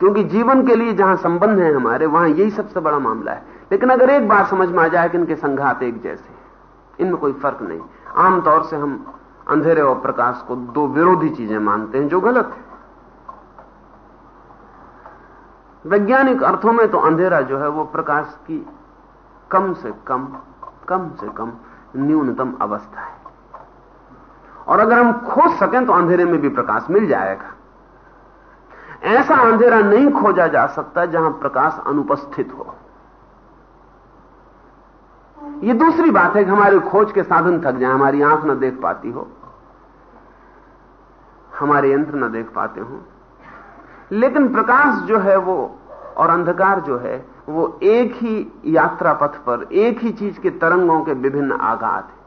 क्योंकि जीवन के लिए जहाँ संबंध है हमारे, वहाँ यही सबसे बड़ा मामला है। लेकिन अगर एक बार समझ में आ जाए कि इनके संघात एक जैसे इनमें कोई फ़र्क नहीं। आमतौर से हम अंधेरे और प्रकाश को दो विरोधी चीज़ें मानते हैं जो गलत है। वैज्ञानिक अर्थों में तो अंधेरा जो है वो प्रकाश की कम से कम कम से कम न्यूनतम अवस्था है। और अगर हम खोज सकें तो अंधेरे में भी प्रकाश मिल जाएगा। ऐसा अंधेरा नहीं खोजा जा सकता जहाँ प्रकाश अनुपस्थित हो। ये दूसरी बात है कि हमारे खोज के साधन थक जाए, हमारी आँख न देख पाती हो। हमारे यंत्र न देख पाते हो। लेकिन प्रकाश जो है वो, और अंधकार जो है, वो एक ही यात्रा पथ पर, एक ही चीज़ के तरंगों के विभिन्न आघात है।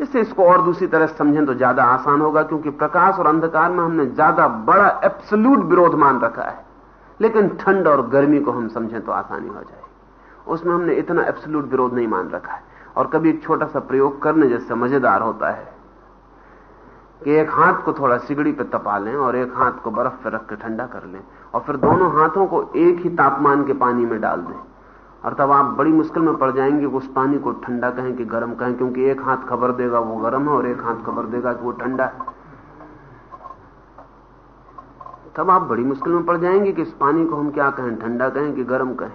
इससे इसको और दूसरी तरह समझें तो ज़्यादा आसान होगा, क्योंकि प्रकाश और अंधकार में हमने ज़्यादा बड़ा एब्सोल्यूट विरोध मान रखा है। लेकिन ठंड और गर्मी को हम समझें तो आसानी हो जाएगी। उसमें हमने इतना एब्सोल्यूट विरोध नहीं मान रखा है। और कभी एक छोटा सा प्रयोग करने जैसे मज़ेदार होता है कि एक हाथ को थोड़ा सिगड़ी पे तपा लें और एक हाथ को बर्फ़ पे रख के ठंडा कर लें और फिर दोनों हाथों को एक ही तापमान के पानी में डाल दें। और तब आप बड़ी मुश्किल में पड़ जाएँगे उस पानी को ठंडा कहें कि गर्म कहें, क्योंकि एक हाथ खबर देगा वो गर्म है और एक हाथ खबर देगा कि वो ठंडा है। तब आप बड़ी मुश्किल में पड़ जाएँगे कि इस पानी को हम क्या कहें, ठंडा कहें कि गर्म कहें।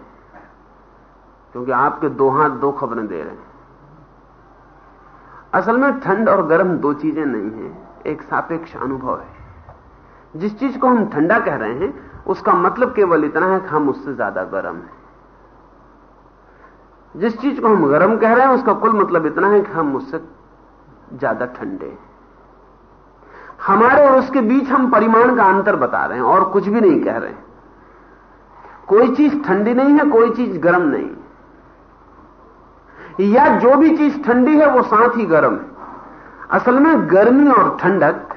क्योंकि आपके दो हाथ दो खबरें दे रहे हैं। असल में ठंड और गर्म दो चीज़ें नहीं है, एक सापेक्ष अनुभव है। जिस चीज़ को हम ठंडा कह रहे हैं, उसका मतलब केवल इतना है कि हम उससे ज़्यादा गर्म हैं। जिस चीज़ को हम गर्म कह रहे हैं, उसका कुल मतलब इतना है कि हम उससे ज़्यादा ठंडे हैं। हमारे और उसके बीच हम परिमाण का अंतर बता रहे हैं और कुछ भी नहीं कह रहे हैं। कोई चीज़ ठंडी नहीं है, कोई चीज़ गर्म नहीं या जो भी चीज़ ठंडी है, वो साथ ही गर्म है। असल में गर्मी और ठंडक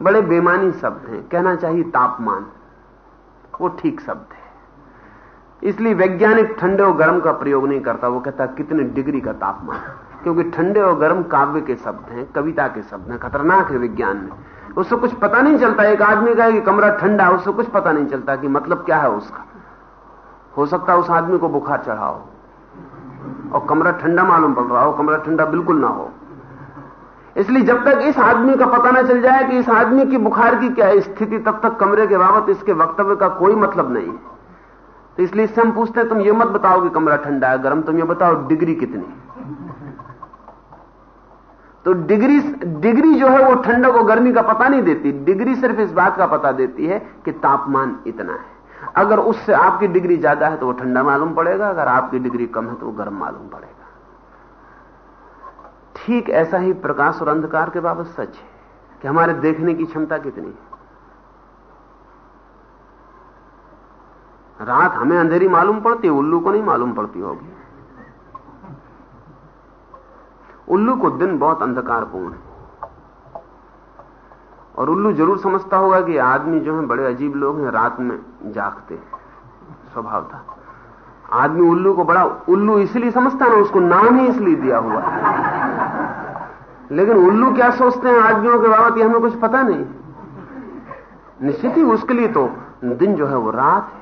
बड़े बेमानी शब्द हैं। कहना चाहिए तापमान, वो ठीक शब्द है। इसलिए वैज्ञानिक ठंडे और गर्म का प्रयोग नहीं करता। वो कहता, कितने डिग्री का तापमान? क्योंकि ठंडे और गर्म काव्य के शब्द हैं, कविता के शब्द हैं, खतरनाक है विज्ञान में। उससे कुछ पता नहीं चलता। एक आदमी का कि कमरा ठंडा है, उससे कुछ पता नहीं चलता कि मतलब क्या है उसका। हो सकता है उस आदमी को बुखार चढ़ा हो। और कमरा ठंडा मालूम पड़ रहा हो, कमरा ठंडा बिल्कुल ना हो। इसलिए जब तक इस आदमी का पता ना चल जाए कि इस आदमी की बुखार की क्या स्थिति, तब तक कमरे के बाबत इसके वक्तव्य का कोई मतलब नहीं। तो इसलिए इससे हम पूछते हैं, तुम ये मत बताओ कि कमरा ठंडा है, गर्म, तुम ये बताओ डिग्री कितनी? तो डिग्री डिग्री जो है वो ठंडक और गर्मी का पता नहीं देती। डिग्री सिर्फ़ इस बात का पता देती है कि तापमान इतना है। अगर उससे आपकी डिग्री ज़्यादा है तो वो ठंडा मालूम पड़ेगा, अगर आपकी डिग्री कम है तो वो गर्म मालूम पड़ेगा। ठीक ऐसा ही प्रकाश और अंधकार के बाबत सच है कि हमारे देखने की क्षमता कितनी है? रात हमें अंधेरी मालूम पड़ती है, उल्लू को नहीं मालूम पड़ती होगी। उल्लू को दिन बहुत अंधकारपूर्ण है। और उल्लू ज़रूर समझता होगा कि आदमी जो है, बड़े अजीब लोग हैं, रात में जागते स्वभाव था आदमी उल्लू को बड़ा, उल्लू इसलिए समझता ना, उसको नाम ही इसलिए दिया हुआ लेकिन उल्लू क्या सोचते हैं आदमियों के बाबत यह हमें कुछ पता नहीं। निश्चित ही उसके लिए तो दिन जो है वो रात है।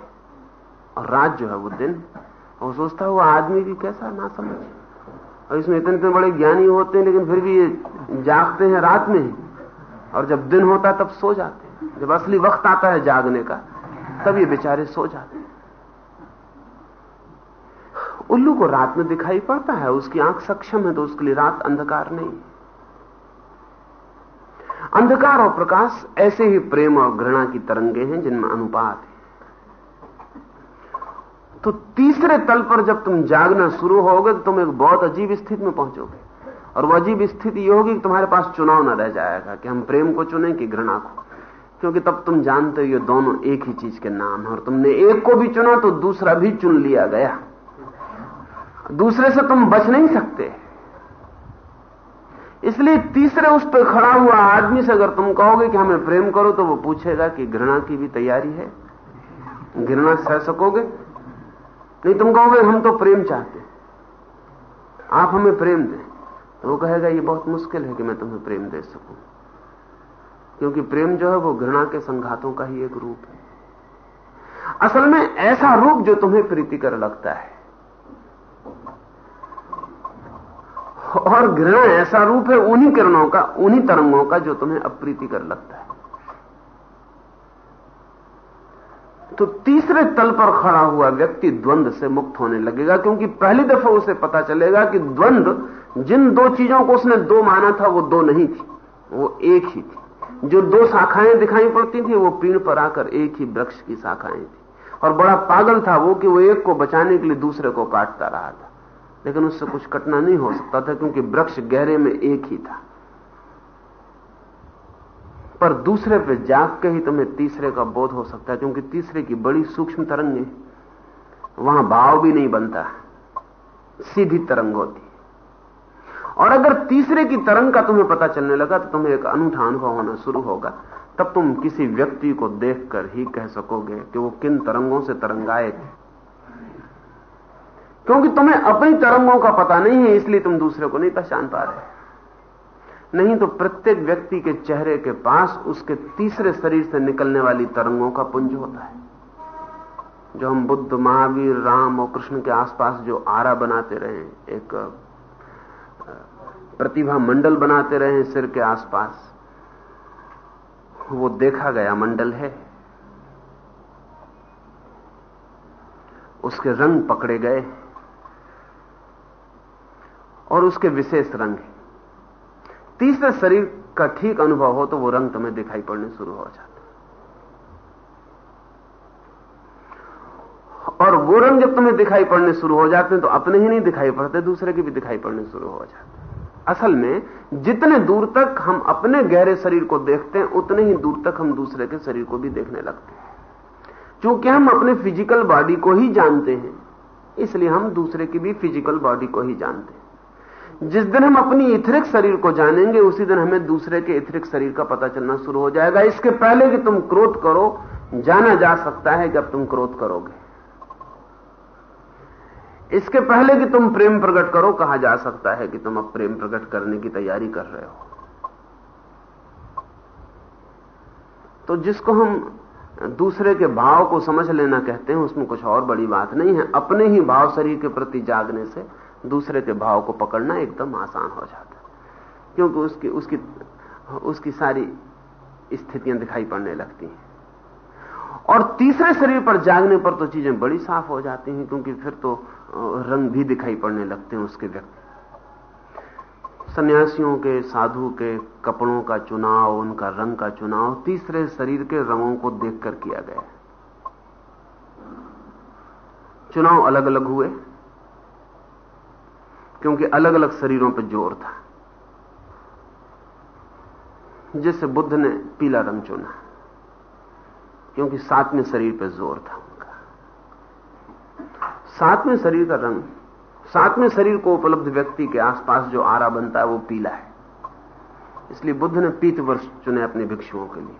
और रात जो है वो दिन। और सोचता है, वो आदमी भी कैसा ना समझ और इसमें इतने इतने बड़े ज्ञानी होते हैं, लेकिन फिर भी ये जागते हैं रात में ही। और जब दिन होता तब सो जाते हैं। जब असली वक्त आता है जागने का, तब ये बेचारे सो जाते हैं। उल्लू को रात में दिखाई पड़ता है, उसकी आँख सक्षम है तो उसके लिए रात अंधकार नहीं। अंधकार और प्रकाश ऐसे ही प्रेम और घृणा की तरंगे हैं, जिनमें अनुपात है। तो तीसरे तल पर जब तुम जागना शुरू होगे तो तुम एक बहुत अजीब स्थिति में पहुंचोगे। और वह अजीब स्थिति यह होगी कि तुम्हारे पास चुनाव न रह जाएगा, कि हम प्रेम को चुने कि घृणा को। क्योंकि तब तुम जानते हो ये दोनों एक ही चीज़ के नाम है, और तुमने एक को भी चुना तो दूसरा भी चुन लिया गया। दूसरे से तुम बच नहीं सकते। इसलिए तीसरे उस पर खड़ा हुआ आदमी से अगर तुम कहोगे कि हमें प्रेम करो तो वो पूछेगा कि घृणा की भी तैयारी है? घृणा सह सकोगे? नहीं, तुम कहोगे, हम तो प्रेम चाहते आप हमें प्रेम दें। तो वो कहेगा, ये बहुत मुश्किल है कि मैं तुम्हें प्रेम दे सकूँ। क्योंकि प्रेम जो है, वो घृणा के संघातों का ही एक रूप है। असल में ऐसा रूप जो तुम्हें प्रीतिकर लगता है। और घृणा ऐसा रूप है, उन्हीं किरणों का, उन्हीं तरंगों का जो तुम्हें अप्रीतिकर लगता है। तो तीसरे तल पर खड़ा हुआ व्यक्ति द्वंद से मुक्त होने लगेगा, क्योंकि पहली दफ़ा उसे पता चलेगा कि द्वंद जिन दो चीज़ों को उसने दो माना था, वो दो नहीं थी, वो एक ही थी। जो दो शाखाएँ दिखाई पड़ती थी, वो पीड़ पर आकर एक ही वृक्ष की शाखाएँ थी। और बड़ा पागल था वो कि वो एक को बचाने के लिए दूसरे को काटता रहा था। लेकिन उससे कुछ कटना नहीं हो सकता था, क्योंकि वृक्ष गहरे में एक ही था। पर दूसरे पे जाग के ही तुम्हें तीसरे का बोध हो सकता है, क्योंकि तीसरे की बड़ी सूक्ष्म तरंग है वहाँ भाव भी नहीं बनता, सीधी तरंग होती। और अगर तीसरे की तरंग का तुम्हें पता चलने लगा तो तुम्हें एक अनूठा अनुभव होना शुरू होगा। तब तुम किसी व्यक्ति को देखकर ही कह सकोगे कि वो किन तरंगों से तरंगाए थे। क्योंकि तुम्हें अपनी तरंगों का पता नहीं है, इसलिए तुम दूसरे को नहीं पहचान पा रहे। नहीं तो प्रत्येक व्यक्ति के चेहरे के पास उसके तीसरे शरीर से निकलने वाली तरंगों का पुंज होता है। जो हम बुद्ध, महावीर, राम और कृष्ण के आसपास जो आरा बनाते रहे, एक प्रतिभा मंडल बनाते रहे सिर के आसपास, वो देखा गया मंडल है। उसके रंग पकड़े गए और उसके विशेष रंग है। तीसरे शरीर का ठीक अनुभव हो तो वो रंग तुम्हें दिखाई पड़ने शुरू हो जाते और वो रंग जब तुम्हें दिखाई पड़ने शुरू हो जाते हैं तो अपने ही नहीं दिखाई पड़ते, दूसरे के भी दिखाई पड़ने शुरू हो जाते असल में, जितने दूर तक हम अपने गहरे शरीर को देखते हैं, उतने ही दूर तक हम दूसरे के शरीर को भी देखने लगते हैं। क्योंकि हम अपने फ़िज़िकल बॉडी को ही जानते हैं, इसलिए हम दूसरे की भी फ़िज़िकल बॉडी को ही जानते हैं। जिस दिन हम अपनी इथरिक शरीर को जानेंगे, उसी दिन हमें दूसरे के इथरिक शरीर का पता चलना शुरू हो जाएगा। इसके पहले कि तुम क्रोध करो, जाना जा सकता है अब तुम क्रोध करोगे। इसके पहले कि तुम प्रेम प्रकट करो, कहा जा सकता है कि तुम अब प्रेम प्रकट करने की तैयारी कर रहे हो। तो जिसको हम दूसरे के भाव को समझ लेना कहते हैं, उसमें कुछ और बड़ी बात नहीं है। अपने ही भाव शरीर के प्रति जागने से दूसरे के भाव को पकड़ना एकदम आसान हो जाता है। क्योंकि उसकी उसकी उसकी सारी स्थितियाँ दिखाई पड़ने लगती हैं। और तीसरे शरीर पर जागने पर तो चीज़ें बड़ी साफ़ हो जाती हैं, क्योंकि फिर तो रंग भी दिखाई पड़ने लगते हैं उसके व्यक्ति। सन्यासियों के, साधु के, कपड़ों का चुनाव, उनका रंग का चुनाव तीसरे शरीर के रंगों को देखकर किया गया चुनाव अलग अलग हुए। क्योंकि अलग अलग शरीरों पर ज़ोर था। जैसे बुद्ध ने पीला रंग चुना, क्योंकि सातवें शरीर पर ज़ोर था उनका। सातवें शरीर का रंग, सातवें शरीर को उपलब्ध व्यक्ति के आसपास जो आरा बनता है, वो पीला है। इसलिए बुद्ध ने पीत वर्ष चुने अपने भिक्षुओं के लिए।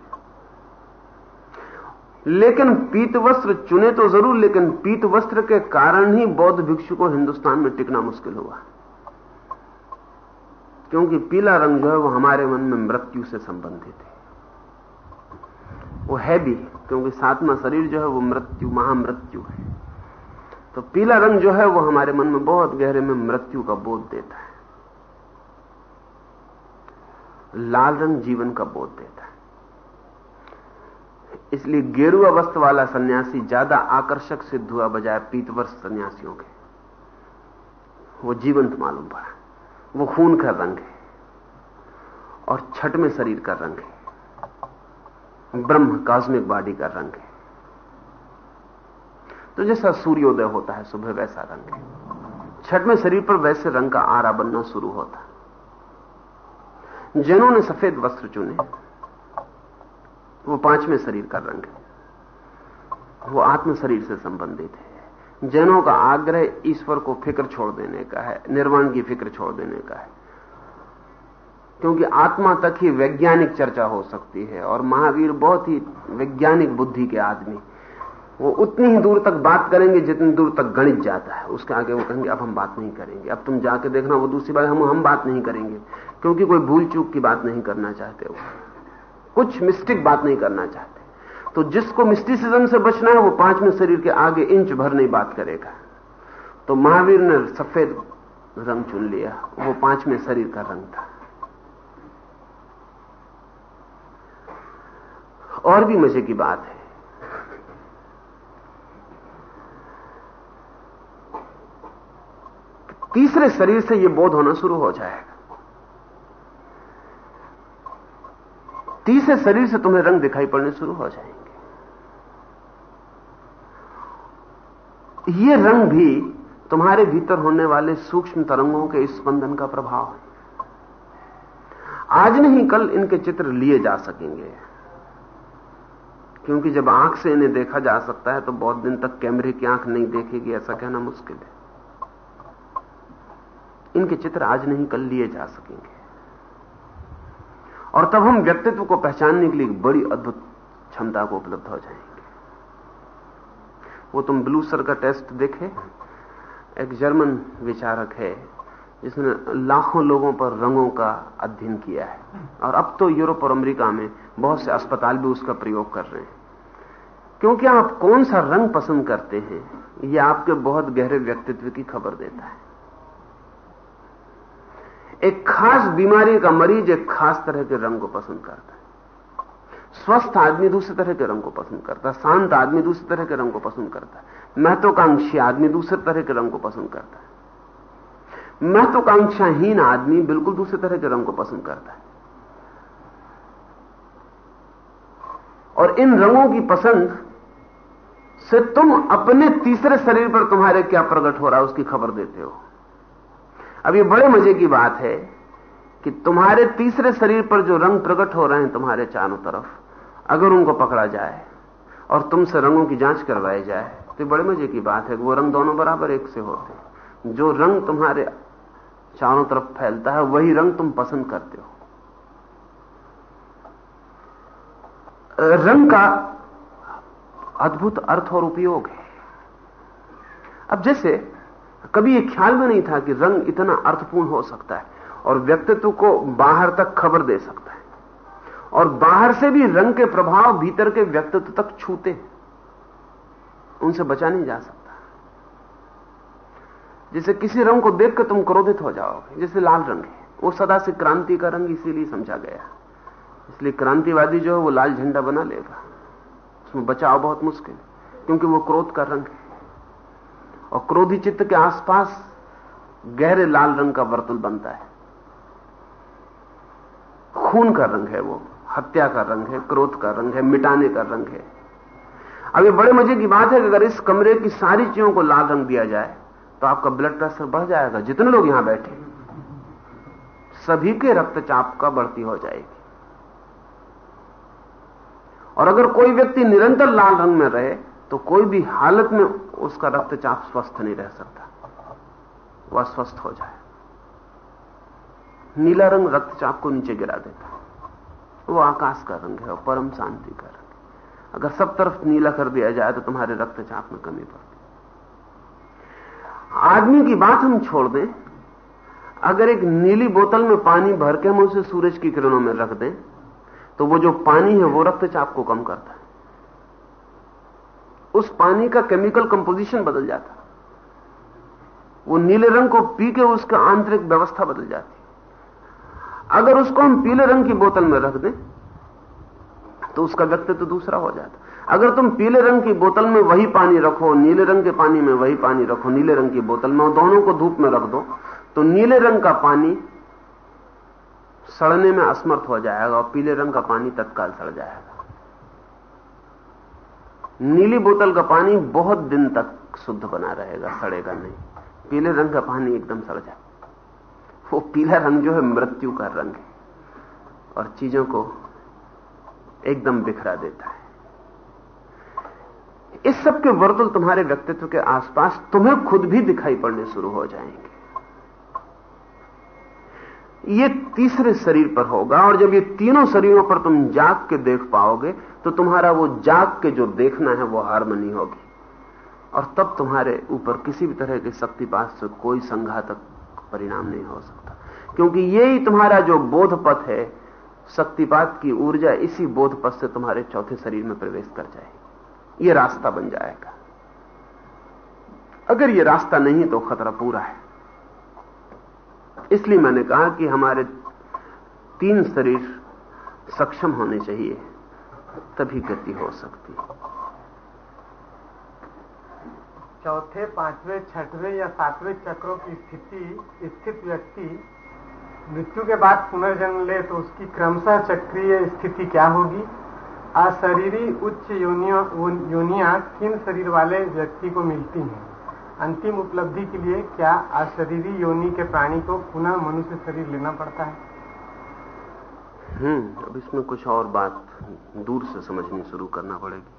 लेकिन पीत वस्त्र चुने तो ज़रूर, लेकिन पीत वस्त्र के कारण ही बौद्ध भिक्षु को हिंदुस्तान में टिकना मुश्किल हुआ। क्योंकि पीला रंग जो है वो हमारे मन में मृत्यु से संबंधित है। वो है भी, क्योंकि सातवां शरीर जो है वो मृत्यु, महामृत्यु है। तो पीला रंग जो है वो हमारे मन में बहुत गहरे में मृत्यु का बोध देता है। लाल रंग जीवन का बोध देता है। इसलिए गेरुआ वस्त्र वाला सन्यासी ज़्यादा आकर्षक सिद्ध हुआ बजाय पीतवर्ष सन्यासियों के। वो जीवंत मालूम पड़ा। वो खून का रंग है और छठ में शरीर का रंग है। ब्रह्म कॉस्मिक बॉडी का रंग है। तो जैसा सूर्योदय होता है, सुबह वैसा रंग है। छठ में शरीर पर वैसे रंग का आरा बनना शुरू होता। जैनों ने सफ़ेद वस्त्र चुने। वो पाँचवें शरीर का रंग है। वो आत्म शरीर से संबंधित है। जैनों का आग्रह ईश्वर को फ़िक्र छोड़ देने का है, निर्वाण की फ़िक्र छोड़ देने का है। क्योंकि आत्मा तक ही वैज्ञानिक चर्चा हो सकती है और महावीर बहुत ही वैज्ञानिक बुद्धि के आदमी। वो उतनी ही दूर तक बात करेंगे जितनी दूर तक गणित जाता है। उसके आगे वो कहेंगे, अब हम बात नहीं करेंगे। अब तुम जाके देखना, वो दूसरी बात, हम हम बात नहीं करेंगे। क्योंकि कोई भूल चूक की बात नहीं करना चाहते वो। कुछ मिस्टिक बात नहीं करना चाहते। तो जिसको मिस्टिसिज्म से बचना है, वो पाँचवें शरीर के आगे इंच भर नहीं बात करेगा। तो महावीर ने सफ़ेद रंग चुन लिया। वो पाँचवें शरीर का रंग था। और भी मज़े की बात है। तीसरे शरीर से यह बोध होना शुरू हो जाएगा। तीसरे शरीर से तुम्हें रंग दिखाई पड़ने शुरू हो जाएँगे। ये रंग भी तुम्हारे भीतर होने वाले सूक्ष्म तरंगों के स्पंदन का प्रभाव है। आज नहीं, कल इनके चित्र लिए जा सकेंगे। क्योंकि जब आँख से इन्हें देखा जा सकता है तो बहुत दिन तक कैमरे की आँख नहीं देखेगी, ऐसा कहना मुश्किल है। इनके चित्र आज नहीं, कल लिए जा सकेंगे। और तब हम व्यक्तित्व को पहचानने के लिए बड़ी अद्भुत क्षमता को उपलब्ध हो जाएँगे। वो तुम ब्लूसर का टेस्ट देखे? एक जर्मन विचारक है, जिसने लाखों लोगों पर रंगों का अध्ययन किया है। और अब तो यूरोप और अमेरिका में बहुत से अस्पताल भी उसका प्रयोग कर रहे हैं। क्योंकि आप कौन सा रंग पसंद करते हैं यह आपके बहुत गहरे व्यक्तित्व की खबर देता है। एक खास बीमारी का मरीज़ एक खास तरह के रंग को पसंद करता है। स्वस्थ आदमी दूसरे तरह के रंग को पसंद करता है, शांत आदमी दूसरे तरह के रंग को पसंद करता है, महत्वाकांक्षी आदमी दूसरे तरह के रंग को पसंद करता है। महत्वाकांक्षाहीन आदमी बिल्कुल दूसरे तरह के रंग को पसंद करता है। और इन रंगों की पसंद से तुम अपने तीसरे शरीर पर तुम्हारे क्या प्रकट हो रहा है, उसकी खबर देते हो। अब ये बड़े मज़े की बात है कि तुम्हारे तीसरे शरीर पर जो रंग प्रकट हो रहे हैं तुम्हारे चारों तरफ़, अगर उनको पकड़ा जाए और तुमसे रंगों की जाँच करवाई जाए तो बड़े मज़े की बात है वो रंग दोनों बराबर एक से होते हैं। जो रंग तुम्हारे चारों तरफ़ फैलता है, वही रंग तुम पसंद करते हो। रंग का अद्भुत अर्थ और उपयोग है। अब जैसे कभी यह ख्याल में नहीं था कि रंग इतना अर्थपूर्ण हो सकता है और व्यक्तित्व को बाहर तक खबर दे सकता है। और बाहर से भी रंग के प्रभाव भीतर के व्यक्तित्व तक छूते हैं। उनसे बचा नहीं जा सकता। जैसे किसी रंग को देखकर तुम क्रोधित हो जाओगे, जैसे लाल रंग है, वो सदा से क्रांति का रंग इसीलिए समझा गया। इसलिए क्रांतिवादी जो है, वो लाल झंडा बना लेगा। उसमें बचाव बहुत मुश्किल क्योंकि वो क्रोध का रंग है। और क्रोधी चित्त के आसपास गहरे लाल रंग का वर्तुल बनता है। खून का रंग है वो, हत्या का रंग है, क्रोध का रंग है, मिटाने का रंग है। अब ये बड़े मज़े की बात है कि अगर इस कमरे की सारी चीज़ों को लाल रंग दिया जाए तो आपका ब्लड प्रेशर बढ़ जाएगा। जितने लोग यहाँ बैठे सभी के रक्तचाप का बढ़ती हो जाएगी। और अगर कोई व्यक्ति निरंतर लाल रंग में रहे तो कोई भी हालत में उसका रक्तचाप स्वस्थ नहीं रह सकता। वह स्वस्थ हो जाए। नीला रंग रक्तचाप को नीचे गिरा देता है। वो आकाश का रंग है और परम शांति का रंग अगर सब तरफ़ नीला कर दिया जाए तो तुम्हारे रक्तचाप में कमी पड़ती आदमी की बात हम छोड़ दें। अगर एक नीली बोतल में पानी भर के हम उसे सूरज की किरणों में रख दें तो वो जो पानी है वो रक्तचाप को कम करता है। उस पानी का केमिकल कंपोजिशन बदल जाता वो नीले रंग को पी के उसका आंतरिक व्यवस्था बदल जाती अगर उसको हम पीले रंग की बोतल में रख दें तो उसका व्यक्तित्व तो दूसरा हो जाता अगर तुम पीले रंग की बोतल में वही पानी रखो, नीले रंग के पानी में वही पानी रखो, नीले रंग की बोतल में और दोनों को धूप में रख दो तो नीले रंग का पानी सड़ने में असमर्थ हो जाएगा और पीले रंग का पानी तत्काल सड़ जाएगा। नीली बोतल का पानी बहुत दिन तक शुद्ध बना रहेगा, सड़ेगा नहीं। पीले रंग का पानी एकदम सड़ जाए वो पीला रंग जो है मृत्यु का रंग है और चीज़ों को एकदम बिखरा देता है। इस सब के वर्तुल तुम्हारे व्यक्तित्व के आसपास तुम्हें खुद भी दिखाई पड़ने शुरू हो जाएँगे। ये तीसरे शरीर पर होगा और जब ये तीनों शरीरों पर तुम जाग के देख पाओगे तो तुम्हारा वो जाग के जो देखना है वो हारमनी होगी। और तब तुम्हारे ऊपर किसी भी तरह के शक्तिपात से कोई संघातक परिणाम नहीं हो सकता। क्योंकि यही तुम्हारा जो बोध पथ है, शक्तिपात की ऊर्जा इसी बोध पथ से तुम्हारे चौथे शरीर में प्रवेश कर जाएगी। ये रास्ता बन जाएगा। अगर ये रास्ता नहीं तो खतरा पूरा है। इसलिए मैंने कहा कि हमारे तीन शरीर सक्षम होने चाहिए, तभी गति हो सकती है। चौथे, पाँचवें, छठवें या सातवें चक्रों की स्थिति, स्थित व्यक्ति मृत्यु के बाद पुनर्जन्म ले तो उसकी क्रमशः चक्रीय स्थिति क्या होगी? अशरीरी उच्च योनिया किन शरीर वाले व्यक्ति को मिलती हैं? अंतिम उपलब्धि के लिए क्या अशरीरी योनि के प्राणी को पुनः मनुष्य शरीर लेना पड़ता है? हम्म अब इसमें कुछ और बात दूर से समझनी शुरू करना पड़ेगी।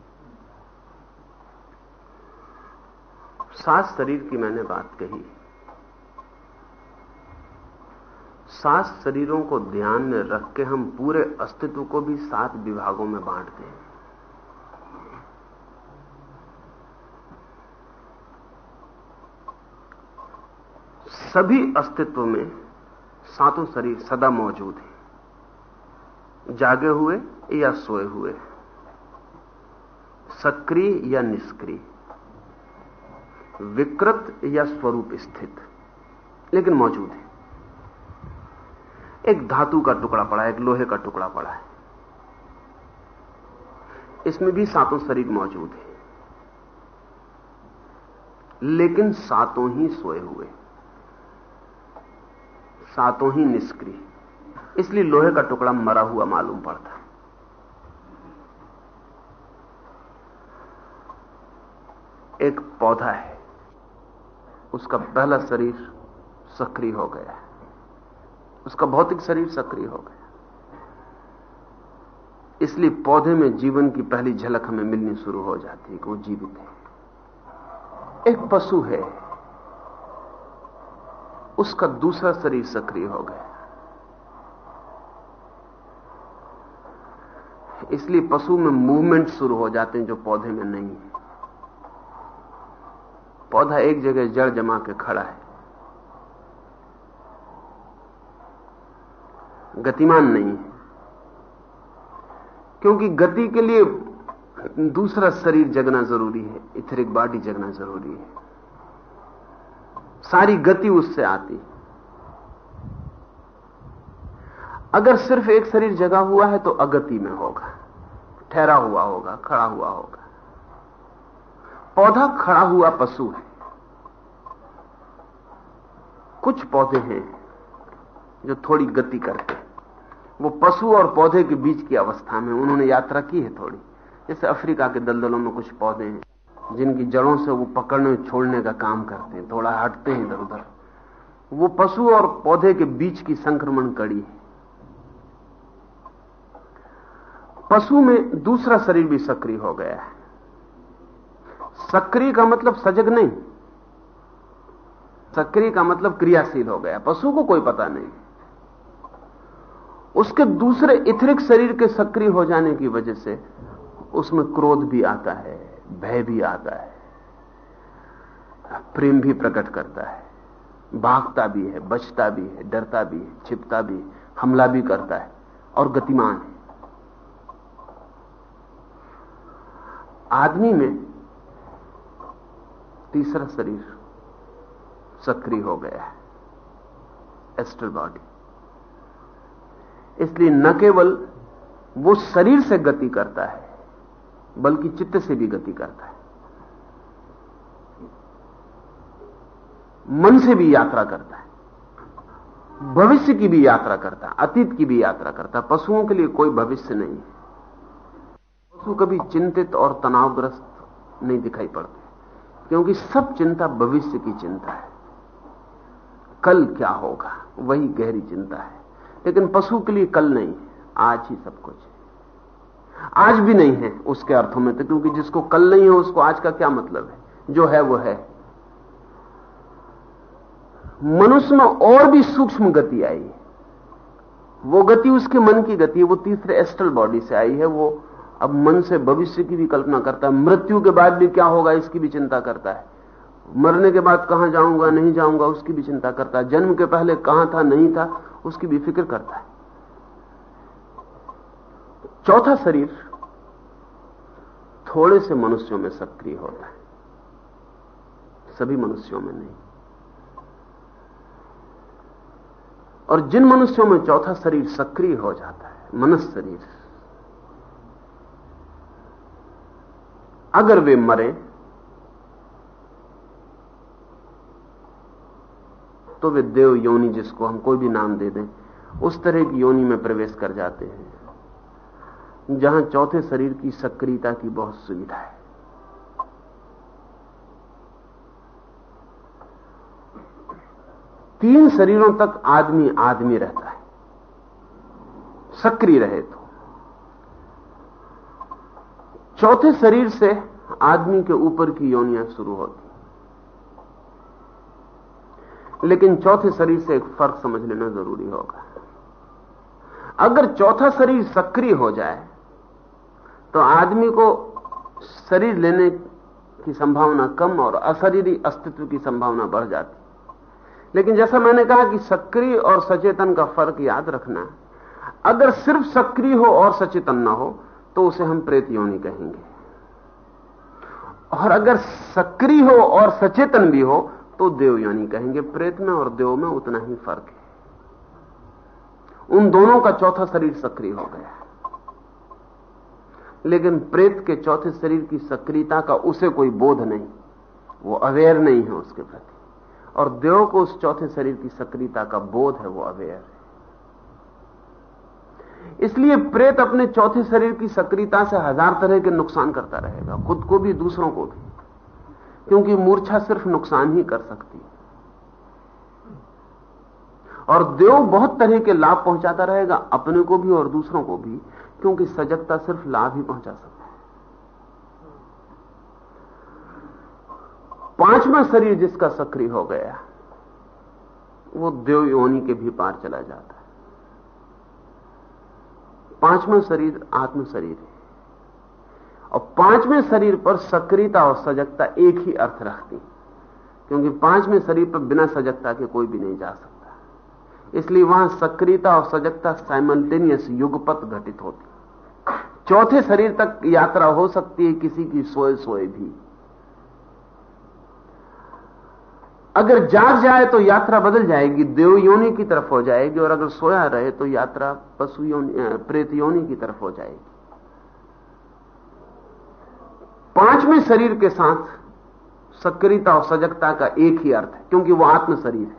सात शरीर की मैंने बात कही। सात शरीरों को ध्यान में रख के हम पूरे अस्तित्व को भी सात विभागों में बांटते हैं। सभी अस्तित्व में सातों शरीर सदा मौजूद हैं। जागे हुए या सोए हुए, सक्रिय या निष्क्रिय, विकृत या स्वरूप स्थित, लेकिन मौजूद है। एक धातु का टुकड़ा पड़ा है, एक लोहे का टुकड़ा पड़ा है। इसमें भी सातों शरीर मौजूद है। लेकिन सातों ही सोए हुए। सातों ही निष्क्रिय। इसलिए लोहे का टुकड़ा मरा हुआ मालूम पड़ता। है एक पौधा है, उसका पहला शरीर सक्रिय हो गया है। उसका भौतिक शरीर सक्रिय हो गया। इसलिए पौधे में जीवन की पहली झलक हमें मिलनी शुरू हो जाती है कि वो जीवित है। एक पशु है, उसका दूसरा शरीर सक्रिय हो गया। इसलिए पशु में मूवमेंट शुरू हो जाते हैं जो पौधे में नहीं है। पौधा एक जगह जड़ जमा के खड़ा है। गतिमान नहीं है। क्योंकि गति के लिए दूसरा शरीर जगना ज़रूरी है, इथरिक बॉडी जगना ज़रूरी है। सारी गति उससे आती है। अगर सिर्फ़ एक शरीर जगा हुआ है तो अगति में होगा। ठहरा हुआ होगा, खड़ा हुआ होगा। पौधा खड़ा हुआ पशु है। कुछ पौधे हैं जो थोड़ी गति करते वो पशु और पौधे के बीच की अवस्था में उन्होंने यात्रा की है थोड़ी। जैसे अफ्रीका के दलदलों में कुछ पौधे हैं, जिनकी जड़ों से वो पकड़ने छोड़ने का काम करते हैं, थोड़ा हटते हैं इधर उधर। वो पशु और पौधे के बीच की संक्रमण कड़ी है। पशु में दूसरा शरीर भी सक्रिय हो गया है। सक्रिय का मतलब सजग नहीं। सक्रिय का मतलब क्रियाशील हो गया। पशु को कोई पता नहीं। उसके दूसरे इथरिक शरीर के सक्रिय हो जाने की वजह से उसमें क्रोध भी आता है, भय भी आता है, प्रेम भी प्रकट करता है, भागता भी है, बचता भी है, डरता भी है, छिपता भी है, हमला भी करता है और गतिमान है। आदमी में तीसरा शरीर सक्रिय हो गया है एस्ट्रल बॉडी इसलिए न केवल वो शरीर से गति करता है, बल्कि चित्त से भी गति करता है। मन से भी यात्रा करता है, भविष्य की भी यात्रा करता है, अतीत की भी यात्रा करता है। पशुओं के लिए कोई भविष्य नहीं है। पशु कभी चिंतित और तनावग्रस्त नहीं दिखाई पड़ते, क्योंकि सब चिंता भविष्य की चिंता है। कल क्या होगा, वही गहरी चिंता है। लेकिन पशु के लिए कल नहीं, आज ही सब कुछ है। आज भी नहीं है उसके अर्थों में तो क्योंकि जिसको कल नहीं है, उसको आज का क्या मतलब है? जो है, वो है। मनुष्य में और भी सूक्ष्म गति आई। है वो गति उसके मन की गति है, वो तीसरे एस्ट्रल बॉडी से आई है, वो अब मन से भविष्य की भी कल्पना करता है। मृत्यु के बाद भी क्या होगा, इसकी भी चिंता करता है। मरने के बाद कहाँ जाऊँगा, नहीं जाऊँगा, उसकी भी चिंता करता है। जन्म के पहले कहाँ था, नहीं था उसकी भी फ़िक्र करता है। चौथा शरीर थोड़े से मनुष्यों में सक्रिय होता है। सभी मनुष्यों में नहीं। और जिन मनुष्यों में चौथा शरीर सक्रिय हो जाता है मनुष्य शरीर, अगर वे मरे तो वे देव योनि जिसको हम कोई भी नाम दे दें, उस तरह की योनि में प्रवेश कर जाते हैं, जहाँ चौथे शरीर की सक्रियता की बहुत सुविधा है। तीन शरीरों तक आदमी आदमी रहता है, सक्रिय रहे तो। चौथे शरीर से आदमी के ऊपर की योनियाँ शुरू होती लेकिन चौथे शरीर से एक फ़र्क समझ लेना ज़रूरी होगा। अगर चौथा शरीर सक्रिय हो जाए तो आदमी को शरीर लेने की संभावना कम और अशरीरी अस्तित्व की संभावना बढ़ जाती। लेकिन जैसा मैंने कहा कि सक्रिय और सचेतन का फ़र्क याद रखना, अगर सिर्फ़ सक्रिय हो और सचेतन ना हो तो उसे हम प्रेत योनि कहेंगे। और अगर सक्रिय हो और सचेतन भी हो तो देव योनि कहेंगे प्रेत में और देव में उतना ही फ़र्क है। उन दोनों का चौथा शरीर सक्रिय हो गया लेकिन प्रेत के चौथे शरीर की सक्रियता का उसे कोई बोध नहीं, वो अवेयर नहीं है उसके प्रति। और देव को उस चौथे शरीर की सक्रियता का बोध है, वो अवेयर है। इसलिए प्रेत अपने चौथे शरीर की सक्रियता से हज़ार तरह के नुकसान करता रहेगा, खुद को भी, दूसरों को भी। क्योंकि मूर्छा सिर्फ़ नुकसान ही कर सकती है। और देव बहुत तरह के लाभ पहुंचाता रहेगा, अपने को भी और दूसरों को भी, क्योंकि सजगता सिर्फ़ लाभ ही पहुँचा सकता है। पांचवा शरीर जिसका सक्रिय हो गया, वो देव योनि के भी पार चला जाता है। पांचवा शरीर आत्म शरीर है। और पाँचवें शरीर पर सक्रियता और सजगता एक ही अर्थ रखती क्योंकि पाँचवें शरीर पर बिना सजगता के कोई भी नहीं जा सकता। इसलिए वहाँ सक्रियता और सजगता साइमल्टेनियस युगपत घटित होती चौथे शरीर तक यात्रा हो सकती है किसी की सोए सोए भी। अगर जाग जाए तो यात्रा बदल जाएगी, देव योनि की तरफ़ हो जाएगी, और अगर सोया रहे तो यात्रा पशु योनि प्रेत योनि की तरफ़ हो जाएगी। पाँचवें शरीर के साथ सक्रियता और सजगता का एक ही अर्थ है, क्योंकि वो आत्म शरीर है।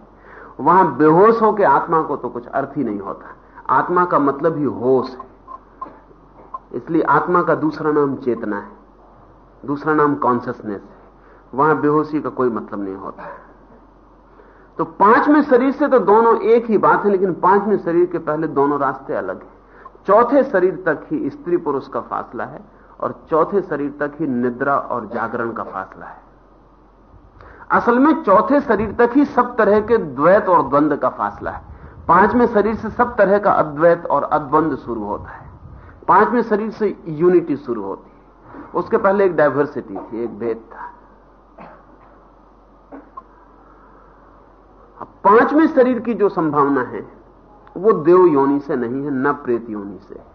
वहाँ बेहोश होकर आत्मा को तो कुछ अर्थ ही नहीं होता। आत्मा का मतलब ही होश है। इसलिए आत्मा का दूसरा नाम चेतना है, दूसरा नाम कॉन्सियसनेस है। वहाँ बेहोशी का कोई मतलब नहीं होता। तो पाँचवें शरीर से तो दोनों एक ही बात है, लेकिन पाँचवें शरीर के पहले दोनों रास्ते अलग हैं। चौथे शरीर तक ही स्त्री पुरुष का फासला है और चौथे शरीर तक ही निद्रा और जागरण का फासला है। असल में चौथे शरीर तक ही सब तरह के द्वैत और द्वंद का फासला है। पाँचवें शरीर से सब तरह का अद्वैत और अद्वंद शुरू होता है। पाँचवें शरीर से यूनिटी शुरू होती है। उसके पहले एक डाइवर्सिटी थी, एक भेद था। पाँचवें शरीर की जो संभावना है, वो देव योनि से नहीं है, न प्रेत योनि से है।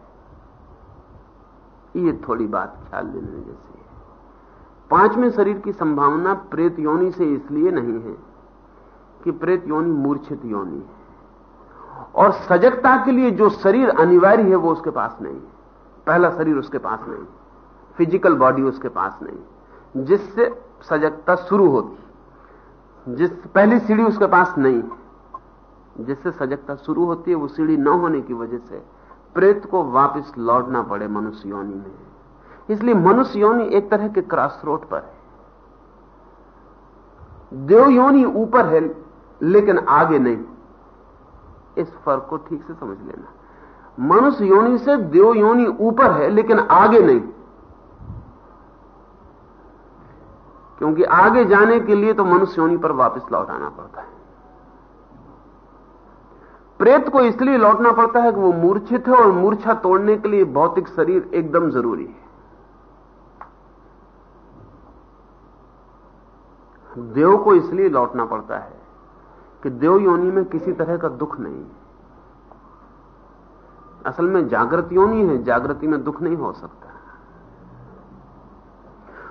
ये थोड़ी बात ख्याल लेने जैसी है। पाँचवें शरीर की संभावना प्रेत योनि से इसलिए नहीं है कि प्रेत योनि मूर्छित योनि है। और सजगता के लिए जो शरीर अनिवार्य है, वो उसके पास नहीं है। पहला शरीर उसके पास नहीं फ़िज़िकल बॉडी उसके पास नहीं जिससे सजगता शुरू होती जिस पहली सीढ़ी उसके पास नहीं जिससे सजगता शुरू होती है, वो सीढ़ी न होने की वजह से प्रेत को वापस लौटना पड़े मनुष्य योनि में। इसलिए मनुष्य योनि एक तरह के क्रॉस रोड पर है। देव योनि ऊपर है, लेकिन आगे नहीं। इस फ़र्क को ठीक से समझ लेना। मनुष्य योनि से देव योनि ऊपर है, लेकिन आगे नहीं। क्योंकि आगे जाने के लिए तो मनुष्य योनि पर वापस लौट आना पड़ता है। प्रेत को इसलिए लौटना पड़ता है कि वो मूर्छित है और मूर्छा तोड़ने के लिए भौतिक शरीर एकदम ज़रूरी है। देव को इसलिए लौटना पड़ता है कि देव योनि में किसी तरह का दुख नहीं है। असल में जागृत योनि है, जागृति में दुख नहीं हो सकता।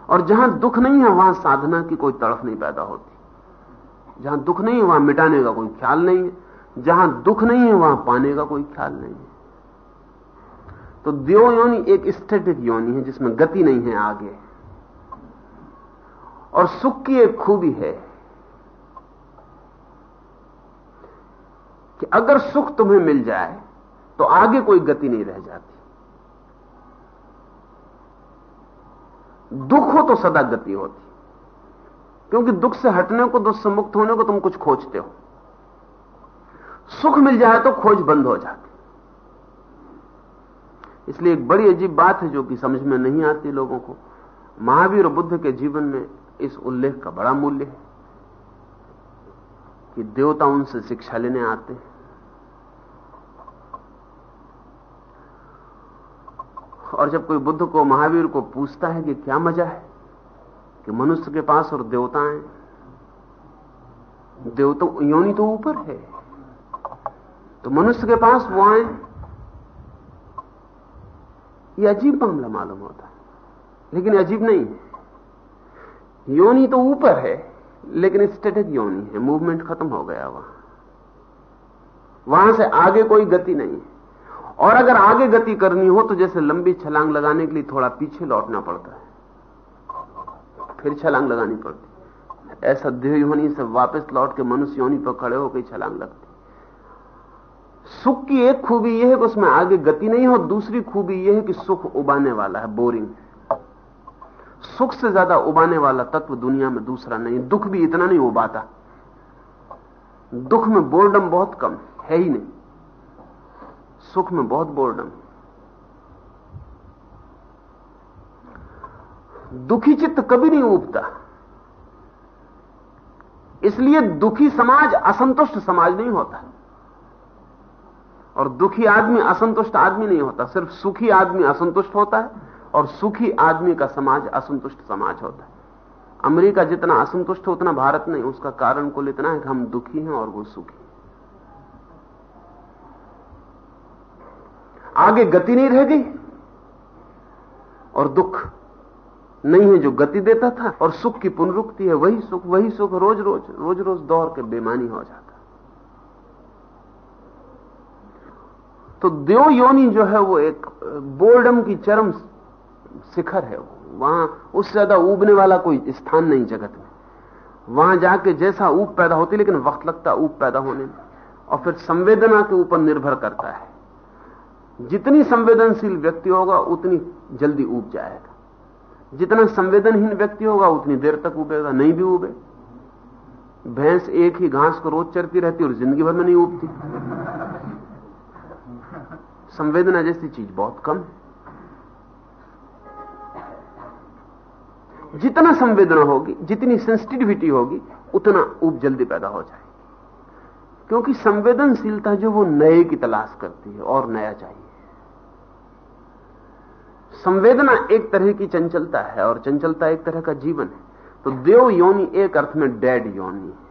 और जहाँ दुख नहीं है, वहाँ साधना की कोई तड़फ नहीं पैदा होती। जहाँ दुख नहीं है, वहाँ मिटाने का कोई ख्याल नहीं है। जहाँ दुख नहीं है, वहाँ पाने का कोई ख्याल नहीं है। तो देव योनि एक स्टेटिक योनि है, जिसमें गति नहीं है आगे। और सुख की एक खूबी है कि अगर सुख तुम्हें मिल जाए तो आगे कोई गति नहीं रह जाती। दुख हो तो सदा गति होती। क्योंकि दुख से हटने को, दुख से मुक्त होने को तुम कुछ खोजते हो। सुख मिल जाए तो खोज बंद हो जाती। इसलिए एक बड़ी अजीब बात है जो कि समझ में नहीं आती लोगों को। महावीर और बुद्ध के जीवन में इस उल्लेख का बड़ा मूल्य है कि देवता उनसे शिक्षा लेने आते हैं। और जब कोई बुद्ध को, महावीर को पूछता है कि क्या मज़ा है कि मनुष्य के पास और देवताएँ देवता योनि तो ऊपर है। तो मनुष्य के पास वो आए, ये अजीब मामला मालूम होता है, लेकिन अजीब नहीं योनि तो ऊपर है, लेकिन स्टेटिक योनि है मूवमेंट खत्म हो गया वहाँ। वहाँ से आगे कोई गति नहीं है। और अगर आगे गति करनी हो तो जैसे लंबी छलांग लगाने के लिए थोड़ा पीछे लौटना पड़ता है, फिर छलांग लगानी पड़ती ऐसा देह योनि से वापस लौट के मनुष्य योनि पर खड़े होकर छलांग लगती सुख की एक खूबी यह है कि उसमें आगे गति नहीं हो दूसरी खूबी यह है कि सुख उबाने वाला है बोरिंग सुख से ज़्यादा उबाने वाला तत्व दुनिया में दूसरा नहीं, दुख भी इतना नहीं उबाता। दुख में बोर्डम बहुत कम, है ही नहीं। सुख में बहुत बोर्डम दुखी चित्त कभी नहीं उबता। इसलिए दुखी समाज असंतुष्ट समाज नहीं होता। और दुखी आदमी असंतुष्ट आदमी नहीं होता, सिर्फ़ सुखी आदमी असंतुष्ट होता है और सुखी आदमी का समाज असंतुष्ट समाज होता है। अमेरिका जितना असंतुष्ट है, उतना भारत नहीं, उसका कारण कुल इतना है कि हम दुखी हैं और वो सुखी आगे गति नहीं रह गई और दुख नहीं है जो गति देता था और सुख की पुनरुक्ति है, वही सुख वही सुख रोज रोज रोज रोज दौड़ के बेमानी हो जाता तो देव योनि जो है वो एक बोर्डम की चरम शिखर है वहाँ उससे ज़्यादा उबने वाला कोई स्थान नहीं जगत में। वहाँ जाके जैसा ऊप पैदा होती, लेकिन वक्त लगता ऊप पैदा होने में। और फिर संवेदना के ऊपर निर्भर करता है। जितनी संवेदनशील व्यक्ति होगा, उतनी जल्दी उब जाएगा। जितना संवेदनहीन व्यक्ति होगा, उतनी देर तक उबेगा, नहीं भी उबे। भैंस एक ही घास को रोज चरती रहती, और ज़िंदगी भर में नहीं उबती। संवेदना जैसी चीज़ बहुत कम है। जितना संवेदना होगी, जितनी सेंसिटिविटी होगी, उतना ऊब जल्दी पैदा हो जाएगी। क्योंकि संवेदनशीलता जो वो नए की तलाश करती है और नया चाहिए। संवेदना एक तरह की चंचलता है और चंचलता एक तरह का जीवन है। तो देव योनि एक अर्थ में डेड योनि है।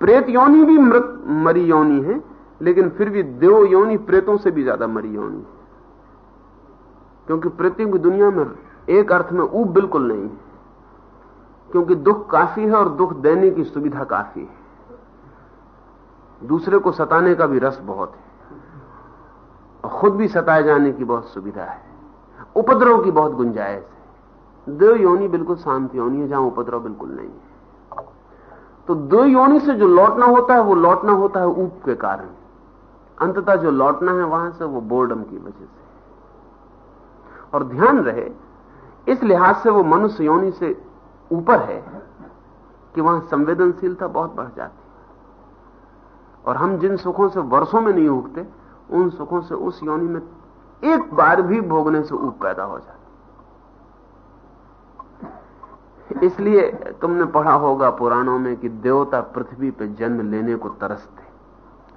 प्रेत योनि भी मृत मरी योनि है। लेकिन फिर भी देव योनि प्रेतों से भी ज़्यादा मरी योनि। क्योंकि प्रेतियों की दुनिया में एक अर्थ में ऊब बिल्कुल नहीं है। क्योंकि दुख काफ़ी है और दुख देने की सुविधा काफ़ी है। दूसरे को सताने का भी रस बहुत है। और खुद भी सताए जाने की बहुत सुविधा है। उपद्रव की बहुत गुंजाइश है। दो योनि बिल्कुल शांत योनि है, जहाँ उपद्रव बिल्कुल नहीं है। तो दो योनि से जो लौटना होता है, वो लौटना होता है ऊप के कारण। अंततः जो लौटना है वहाँ से वो बोर्डम की वजह से। और ध्यान रहे, इस लिहाज से वो मनुष्य योनि से ऊपर है कि वहाँ संवेदनशीलता बहुत बढ़ जाती है। और हम जिन सुखों से वर्षों में नहीं उगते, उन सुखों से उस योनि में एक बार भी भोगने से ऊप पैदा हो जाती इसलिए तुमने पढ़ा होगा पुराणों में कि देवता पृथ्वी पर जन्म लेने को तरसते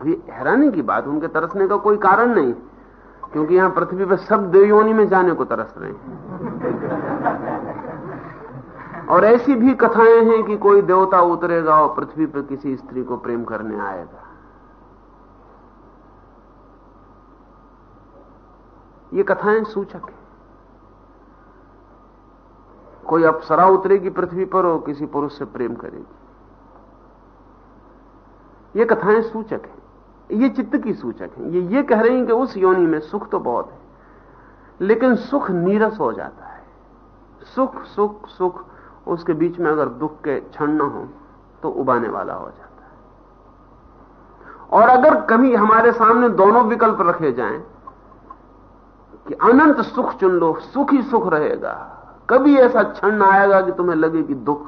हैरानी की बात, उनके तरसने का कोई कारण नहीं। क्योंकि यहाँ पृथ्वी पर सब देवयोनि में जाने को तरस रहे हैं। और ऐसी भी कथाएँ हैं कि कोई देवता उतरेगा और पृथ्वी पर किसी स्त्री को प्रेम करने आएगा। ये कथाएँ सूचक है। कोई अप्सरा उतरेगी पृथ्वी पर और किसी पुरुष से प्रेम करेगी। ये कथाएँ सूचक है। ये चित्त की सूचक है। ये ये कह रही हैं कि उस योनि में सुख तो बहुत है, लेकिन सुख नीरस हो जाता है। सुख सुख सुख, उसके बीच में अगर दुख के क्षण न हो तो उबाने वाला हो जाता है। और अगर कभी हमारे सामने दोनों विकल्प रखे जाएँ, कि अनंत सुख चुन लो, सुख ही सुख रहेगा। कभी ऐसा क्षण आएगा कि तुम्हें लगे कि दुख,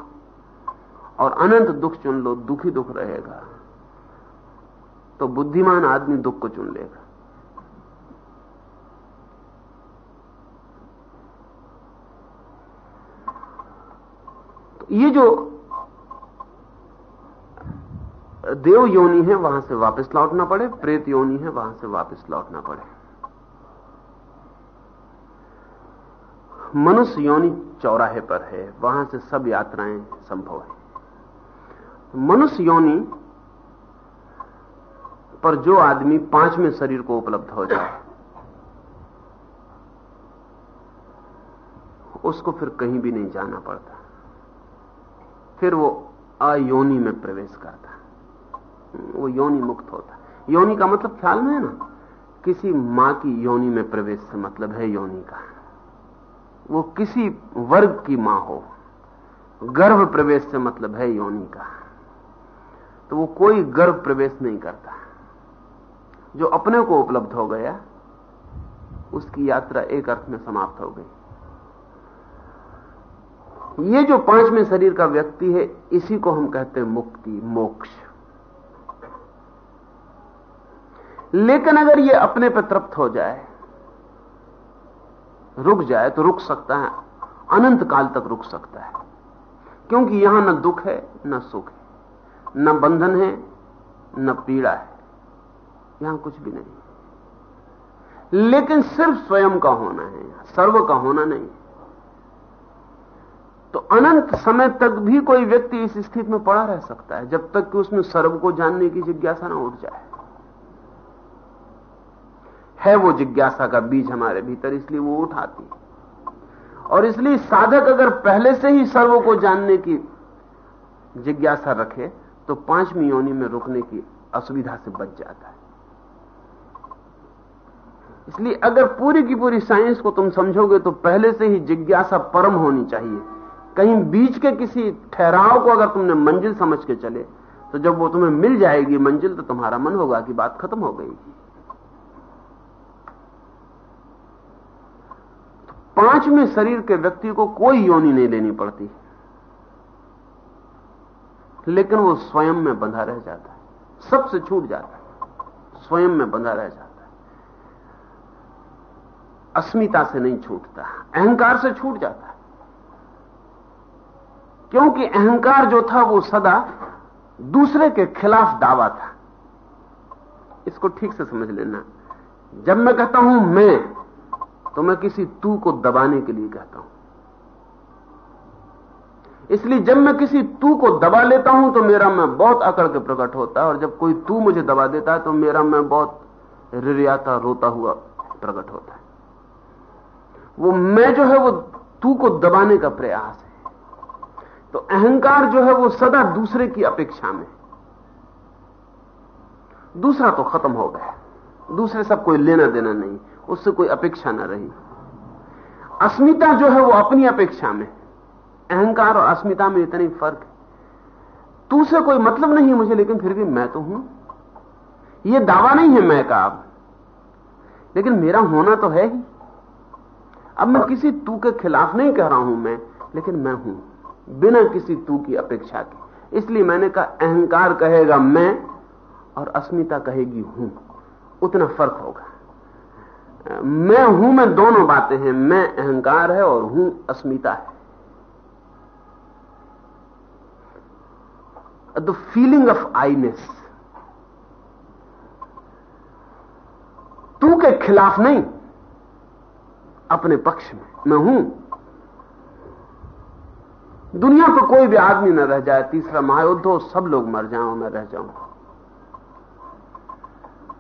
और अनंत दुख चुन लो, दुख दुख रहेगा। तो बुद्धिमान आदमी दुख को चुन लेगा। तो ये जो देव योनि है, वहाँ से वापस लौटना पड़े, प्रेत योनि है, वहाँ से वापस लौटना पड़े। मनुष्य योनि चौराहे पर है, वहाँ से सब यात्राएँ संभव है। मनुष्य योनि पर जो आदमी पाँचवें शरीर को उपलब्ध हो जाए, उसको फिर कहीं भी नहीं जाना पड़ता। फिर वो अयोनि में प्रवेश करता वो योनि मुक्त होता योनि का मतलब ख्याल में है ना? किसी माँ की योनि में प्रवेश से मतलब है योनि का। वो किसी वर्ग की माँ हो। गर्भ प्रवेश से मतलब है योनि का। तो वो कोई गर्भ प्रवेश नहीं करता। जो अपने को उपलब्ध हो गया, उसकी यात्रा एक अर्थ में समाप्त हो गई। ये जो पाँचवें शरीर का व्यक्ति है, इसी को हम कहते हैं मुक्ति, मोक्ष। लेकिन अगर ये अपने पर तृप्त हो जाए, रुक जाए तो रुक सकता है, अनंत काल तक रुक सकता है। क्योंकि यहाँ न दुख है, न सुख है, न बंधन है, न पीड़ा है। यहाँ कुछ भी नहीं। लेकिन सिर्फ़ स्वयं का होना है, सर्व का होना नहीं। तो अनंत समय तक भी कोई व्यक्ति इस स्थिति में पड़ा रह सकता है, जब तक कि उसमें सर्व को जानने की जिज्ञासा ना उठ जाए। है वो जिज्ञासा का बीज हमारे भीतर, इसलिए वो उठाती और इसलिए साधक अगर पहले से ही सर्व को जानने की जिज्ञासा रखे तो पांचवी योनि में रुकने की असुविधा से बच जाता है। इसलिए अगर पूरी की पूरी साइंस को तुम समझोगे तो पहले से ही जिज्ञासा परम होनी चाहिए। कहीं बीच के किसी ठहराव को अगर तुमने मंजिल समझ के चले तो जब वो तुम्हें मिल जाएगी मंजिल तो तुम्हारा मन होगा कि बात खत्म हो गई। तो पाँचवें शरीर के व्यक्ति को कोई योनि नहीं लेनी पड़ती। लेकिन वो स्वयं में बंधा रह जाता है। सबसे छूट जाता है। स्वयं में बंधा रह जाता है। अस्मिता से नहीं छूटता, अहंकार से छूट जाता है। क्योंकि अहंकार जो था, वो सदा दूसरे के खिलाफ दावा था। इसको ठीक से समझ लेना। जब मैं कहता हूँ मैं तो मैं किसी तू को दबाने के लिए कहता हूँ। इसलिए जब मैं किसी तू को दबा लेता हूँ तो मेरा मैं बहुत अकड़ के प्रकट होता है, और जब कोई तू मुझे दबा देता है तो मेरा मैं बहुत रिरियाता, रोता हुआ प्रकट होता है। वो मैं जो है वो तू को दबाने का प्रयास है। तो अहंकार जो है वो सदा दूसरे की अपेक्षा में दूसरा तो खत्म हो गया दूसरे सब कोई लेना देना नहीं, उससे कोई अपेक्षा ना रही। अस्मिता जो है वो अपनी अपेक्षा में अहंकार और अस्मिता में इतनी फ़र्क है। तू से कोई मतलब नहीं मुझे, लेकिन फिर भी मैं तो हूँ। यह दावा नहीं है मैं का अब। लेकिन मेरा होना तो है ही। अब मैं किसी तू के खिलाफ नहीं कह रहा हूँ मैं, लेकिन मैं हूँ, बिना किसी तू की अपेक्षा के। इसलिए मैंने कहा, अहंकार कहेगा मैं और अस्मिता कहेगी हूँ। उतना फ़र्क होगा। मैं हूँ, मैं दोनों बातें हैं। मैं अहंकार है और हूँ अस्मिता है। द फीलिंग ऑफ़ आईनेस तू के खिलाफ नहीं। अपने पक्ष में। मैं हूँ। दुनिया पर कोई भी आदमी न रह जाए, तीसरा महायुद्ध हो, सब लोग मर जाओ मैं रह जाऊँ।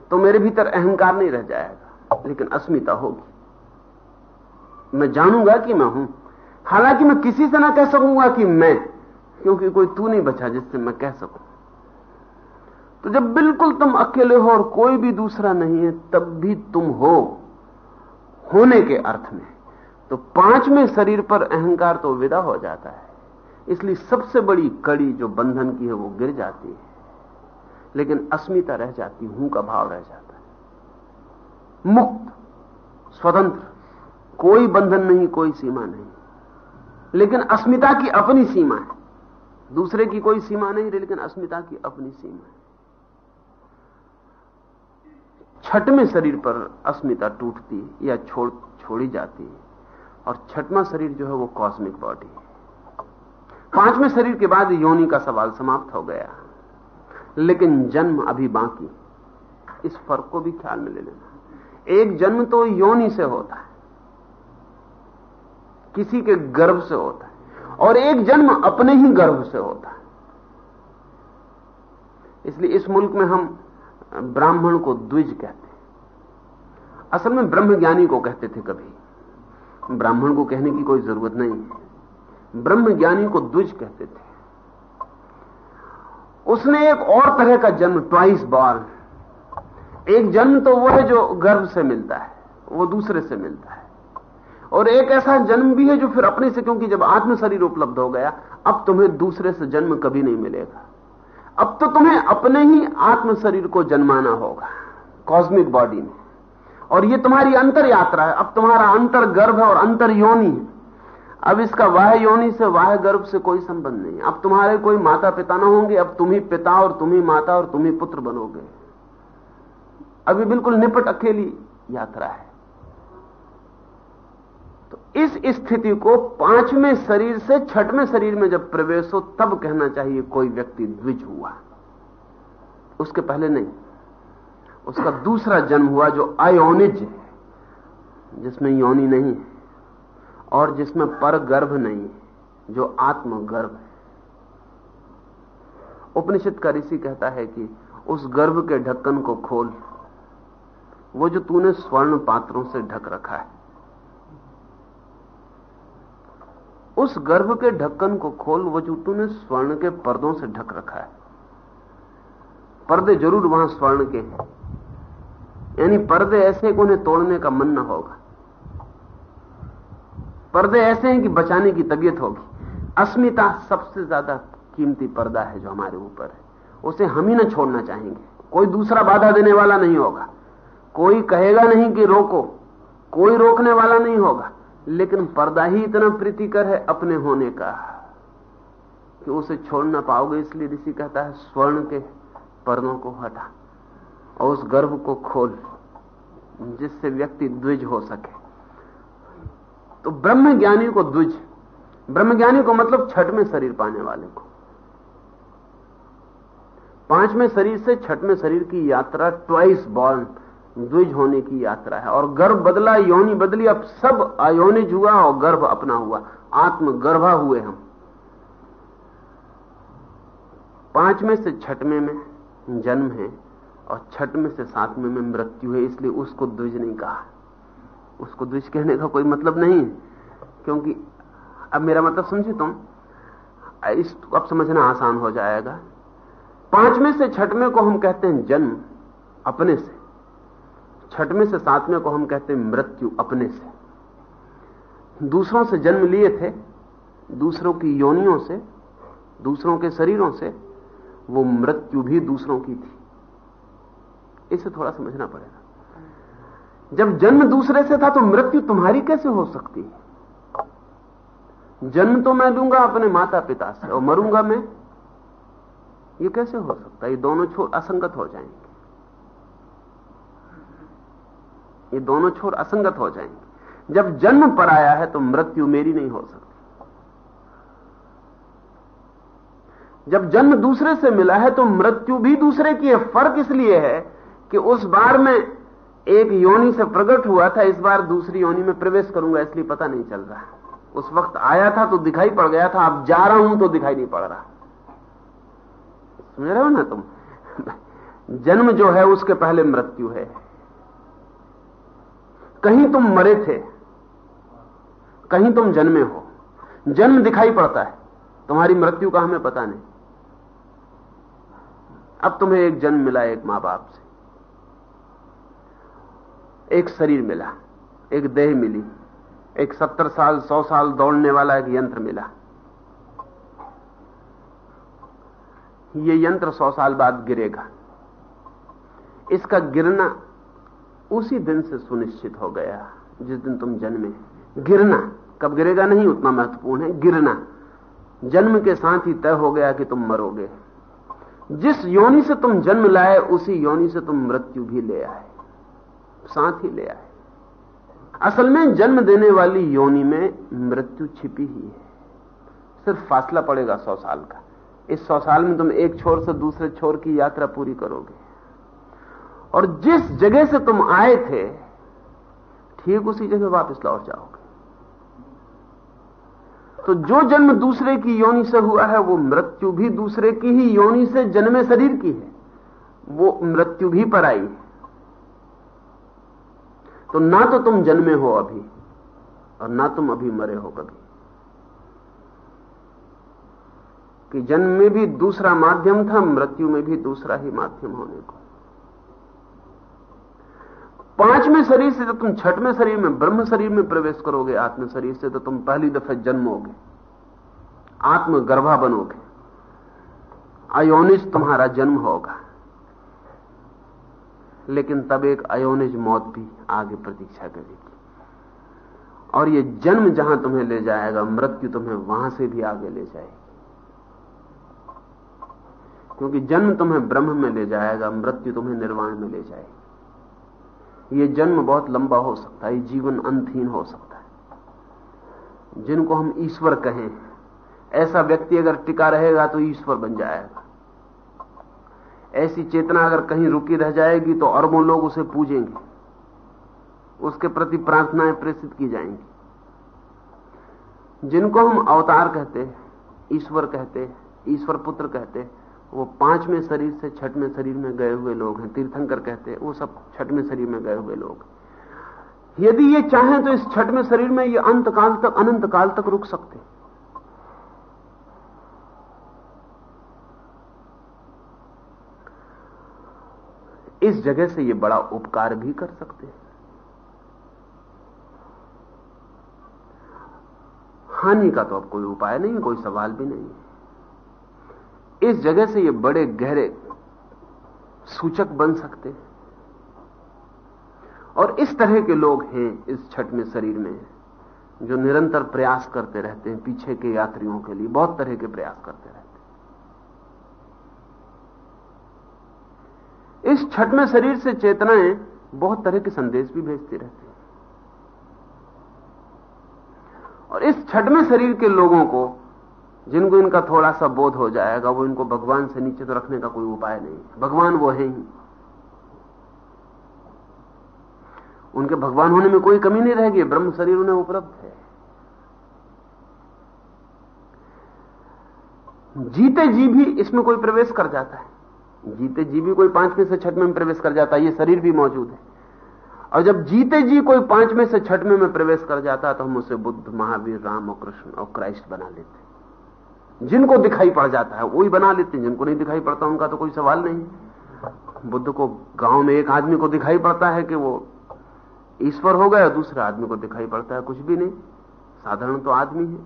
तो मेरे भीतर अहंकार नहीं रह जाएगा, लेकिन अस्मिता होगी। मैं जानूँगा कि मैं हूँ। हालाँकि मैं किसी से ना कह सकूँगा कि मैं, क्योंकि कोई तू नहीं बचा जिससे मैं कह सकूँ। तो जब बिल्कुल तुम अकेले हो और कोई भी दूसरा नहीं है, तब भी तुम हो। होने के अर्थ में तो पाँचवें शरीर पर अहंकार तो विदा हो जाता है। इसलिए सबसे बड़ी कड़ी जो बंधन की है, वो गिर जाती है। लेकिन अस्मिता रह जाती, हूँ का भाव रह जाता है। मुक्त, स्वतंत्र, कोई बंधन नहीं, कोई सीमा नहीं। लेकिन अस्मिता की अपनी सीमा है। दूसरे की कोई सीमा नहीं लेकिन अस्मिता की अपनी सीमा है। छठवें शरीर पर अस्मिता टूटती या छोड़, छोड़ी जाती है। और छठवां शरीर जो है वो कॉस्मिक बॉडी है। पाँचवें शरीर के बाद योनि का सवाल समाप्त हो गया। लेकिन जन्म अभी बाकी इस फ़र्क को भी ख्याल में ले लेना। एक जन्म तो योनि से होता है। किसी के गर्भ से होता है। और एक जन्म अपने ही गर्भ से होता है। इसलिए इस मुल्क में हम ब्राह्मण को द्विज कहते असल में ब्रह्मज्ञानी को कहते थे कभी। ब्राह्मण को कहने की कोई ज़रूरत नहीं ब्रह्मज्ञानी को द्विज कहते थे। उसने एक और तरह का जन्म, ट्वाइस बॉर्न एक जन्म तो वो है जो गर्भ से मिलता है, वो दूसरे से मिलता है। और एक ऐसा जन्म भी है जो फिर अपने से, क्योंकि जब आत्म शरीर उपलब्ध हो गया, अब तुम्हें दूसरे से जन्म कभी नहीं मिलेगा। अब तो तुम्हें अपने ही आत्म शरीर को जन्माना होगा कॉस्मिक बॉडी में। और ये तुम्हारी अंतर यात्रा है। अब तुम्हारा अंतर गर्भ और अंतर योनि है। अब इसका वाह योनि से वाह गर्भ से कोई संबंध नहीं अब तुम्हारे कोई माता पिता ना होंगे, अब तुम ही पिता और तुम ही माता और तुम ही पुत्र बनोगे। अभी बिल्कुल निपट अकेली यात्रा है। इस स्थिति को पाँचवें शरीर से छठवें शरीर में जब प्रवेश हो, तब कहना चाहिए कोई व्यक्ति द्विज हुआ। उसके पहले नहीं। उसका दूसरा जन्म हुआ जो अयोनिज है, जिसमें योनि नहीं है और जिसमें पर गर्भ नहीं है, जो आत्म गर्भ है। उपनिषद का ऋषि कहता है कि उस गर्भ के ढक्कन को खोल, वो जो तूने स्वर्ण पात्रों से ढक रखा है। उस गर्भ के ढक्कन को खोल वो जो तूने स्वर्ण के पर्दों से ढक रखा है। पर्दे ज़रूर वहाँ स्वर्ण के हैं। यानी पर्दे ऐसे कि उन्हें तोड़ने का मन न होगा। पर्दे ऐसे हैं कि बचाने की तबीयत होगी। अस्मिता सबसे ज़्यादा कीमती पर्दा है जो हमारे ऊपर है। उसे हम ही ना छोड़ना चाहेंगे। कोई दूसरा बाधा देने वाला नहीं होगा। कोई कहेगा नहीं कि रोको। कोई रोकने वाला नहीं होगा। लेकिन पर्दा ही इतना प्रीतिकर है अपने होने का कि उसे छोड़ ना पाओगे, इसलिए ऋषि कहता है, स्वर्ण के पर्दों को हटा और उस गर्भ को खोल, जिससे व्यक्ति द्विज हो सके। तो ब्रह्म ज्ञानी को द्विज, ब्रह्मज्ञानी को मतलब छठवें शरीर पाने वाले को। पाँचवें शरीर से छठवें शरीर की यात्रा ट्वाइस बॉर्न द्विज होने की यात्रा है और गर्भ बदला, योनि बदली, अब सब अयोनिज हुआ और गर्भ अपना हुआ। आत्म गर्भा हुए हम। पाँचवें से छठवें में जन्म है और छठवें से सातवें में मृत्यु है, इसलिए उसको द्विज नहीं कहा। उसको द्विज कहने का कोई मतलब नहीं क्योंकि अब मेरा मतलब समझे तुम, इस अब समझना आसान हो जाएगा। पाँचवें से छठवें को हम कहते हैं जन्म, अपने से। छठवें से सातवें को हम कहते हैं मृत्यु अपने से। दूसरों से जन्म लिए थे, दूसरों की योनियों से, दूसरों के शरीरों से, वो मृत्यु भी दूसरों की थी। इसे थोड़ा समझना पड़ेगा। जब जन्म दूसरे से था तो मृत्यु तुम्हारी कैसे हो सकती है? जन्म तो मैं लूँगा अपने माता पिता से और मरूँगा मैं। ये कैसे हो सकता है? ये दोनों छोर असंगत हो जाएँगे। ये दोनों छोर असंगत हो जाएँगे। जब जन्म पर आया है तो मृत्यु मेरी नहीं हो सकती। जब जन्म दूसरे से मिला है तो मृत्यु भी दूसरे की है। फ़र्क इसलिए है कि उस बार में एक योनि से प्रकट हुआ था, इस बार दूसरी योनि में प्रवेश करूँगा, इसलिए पता नहीं चल रहा। उस वक्त आया था तो दिखाई पड़ गया था, अब जा रहा हूँ तो दिखाई नहीं पड़ रहा। समझ रहे हो ना तुम? जन्म जो है, उसके पहले मृत्यु है। कहीं तुम मरे थे, कहीं तुम जन्मे हो। जन्म दिखाई पड़ता है, तुम्हारी मृत्यु का हमें पता नहीं। अब तुम्हें एक जन्म मिला एक माँ बाप से। एक शरीर मिला, एक देह मिली, एक सत्तर साल, सौ साल दौड़ने वाला एक यंत्र मिला। ये यंत्र सौ साल बाद गिरेगा। इसका गिरना उसी दिन से सुनिश्चित हो गया, जिस दिन तुम जन्मे। गिरना, कब गिरेगा नहीं उतना महत्वपूर्ण है, गिरना। जन्म के साथ ही तय हो गया कि तुम मरोगे। जिस योनि से तुम जन्म लाए, उसी योनि से तुम मृत्यु भी ले आए। साथ ही ले आए। असल में जन्म देने वाली योनि में मृत्यु छिपी ही है। सिर्फ़ फासला पड़ेगा सौ साल का। इस सौ साल में तुम एक छोर से दूसरे छोर की यात्रा पूरी करोगे। और जिस जगह से तुम आए थे, ठीक उसी जगह वापस लौट जाओगे। तो जो जन्म दूसरे की योनि से हुआ है, वो मृत्यु भी दूसरे की ही योनि से जन्मे शरीर की है। वो मृत्यु भी पर आई है। तो ना तो तुम जन्मे हो अभी, और ना तुम अभी मरे हो कभी। कि जन्म में भी दूसरा माध्यम था, मृत्यु में भी दूसरा ही माध्यम होने को। पाँचवें शरीर से जब तुम छठवें शरीर में, ब्रह्म शरीर में प्रवेश करोगे, आत्म शरीर से तो तुम पहली दफे जन्मोगे। आत्म गर्भा बनोगे अयोनिज तुम्हारा जन्म होगा। लेकिन तब एक अयोनिज मौत भी आगे प्रतीक्षा करेगी। और ये जन्म जहाँ तुम्हें ले जाएगा, मृत्यु तुम्हें वहाँ से भी आगे ले जाएगी। क्योंकि जन्म तुम्हें ब्रह्म में ले जाएगा, मृत्यु तुम्हें निर्वाण में ले जाएगी। ये जन्म बहुत लंबा हो सकता है जीवन अंतहीन हो सकता है। जिनको हम ईश्वर कहें, ऐसा व्यक्ति अगर टिका रहेगा तो ईश्वर बन जाएगा। ऐसी चेतना अगर कहीं रुकी रह जाएगी तो अरबों लोग उसे पूजेंगे। उसके प्रति प्रार्थनाएँ प्रेषित की जाएँगी। जिनको हम अवतार कहते ईश्वर कहते ईश्वर पुत्र कहते वो पाँचवें शरीर से छठवें शरीर में गए हुए लोग हैं, तीर्थंकर कहते हैं, वो सब छठवें शरीर में गए हुए लोग। यदि ये चाहें तो इस छठवें शरीर में ये अंत काल तक अनंत काल तक रुक सकते। इस जगह से ये बड़ा उपकार भी कर सकते हैं। हानि का तो अब कोई उपाय नहीं, कोई सवाल भी नहीं इस जगह से ये बड़े गहरे सूचक बन सकते हैं। और इस तरह के लोग हैं इस छठ में शरीर में, जो निरंतर प्रयास करते रहते हैं पीछे के यात्रियों के लिए, बहुत तरह के प्रयास करते रहते हैं। इस छठ में शरीर से चेतनाएँ बहुत तरह के संदेश भी भेजती रहती हैं। और इस छठ में शरीर के लोगों को जिनको इनका थोड़ा सा बोध हो जाएगा, वो इनको भगवान से नीचे तो रखने का कोई उपाय नहीं भगवान वो है ही। उनके भगवान होने में कोई कमी नहीं रहेगी, ब्रह्म शरीर उन्हें उपलब्ध है। जीते जी भी इसमें कोई प्रवेश कर जाता है। जीते जी भी कोई पाँचवें से छठवें में प्रवेश कर जाता है, ये शरीर भी मौजूद है। और जब जीते जी कोई पाँचवें से छठवें में प्रवेश कर जाता है तो हम उसे बुद्ध, महावीर, राम और कृष्ण और क्राइस्ट बना लेते जिनको दिखाई पड़ जाता है वही बना लेते हैं। जिनको नहीं दिखाई पड़ता, उनका तो कोई सवाल नहीं। बुद्ध को गाँव में एक आदमी को दिखाई पड़ता है कि वो ईश्वर हो गया दूसरे आदमी को दिखाई पड़ता है, कुछ भी नहीं। साधारण तो आदमी है।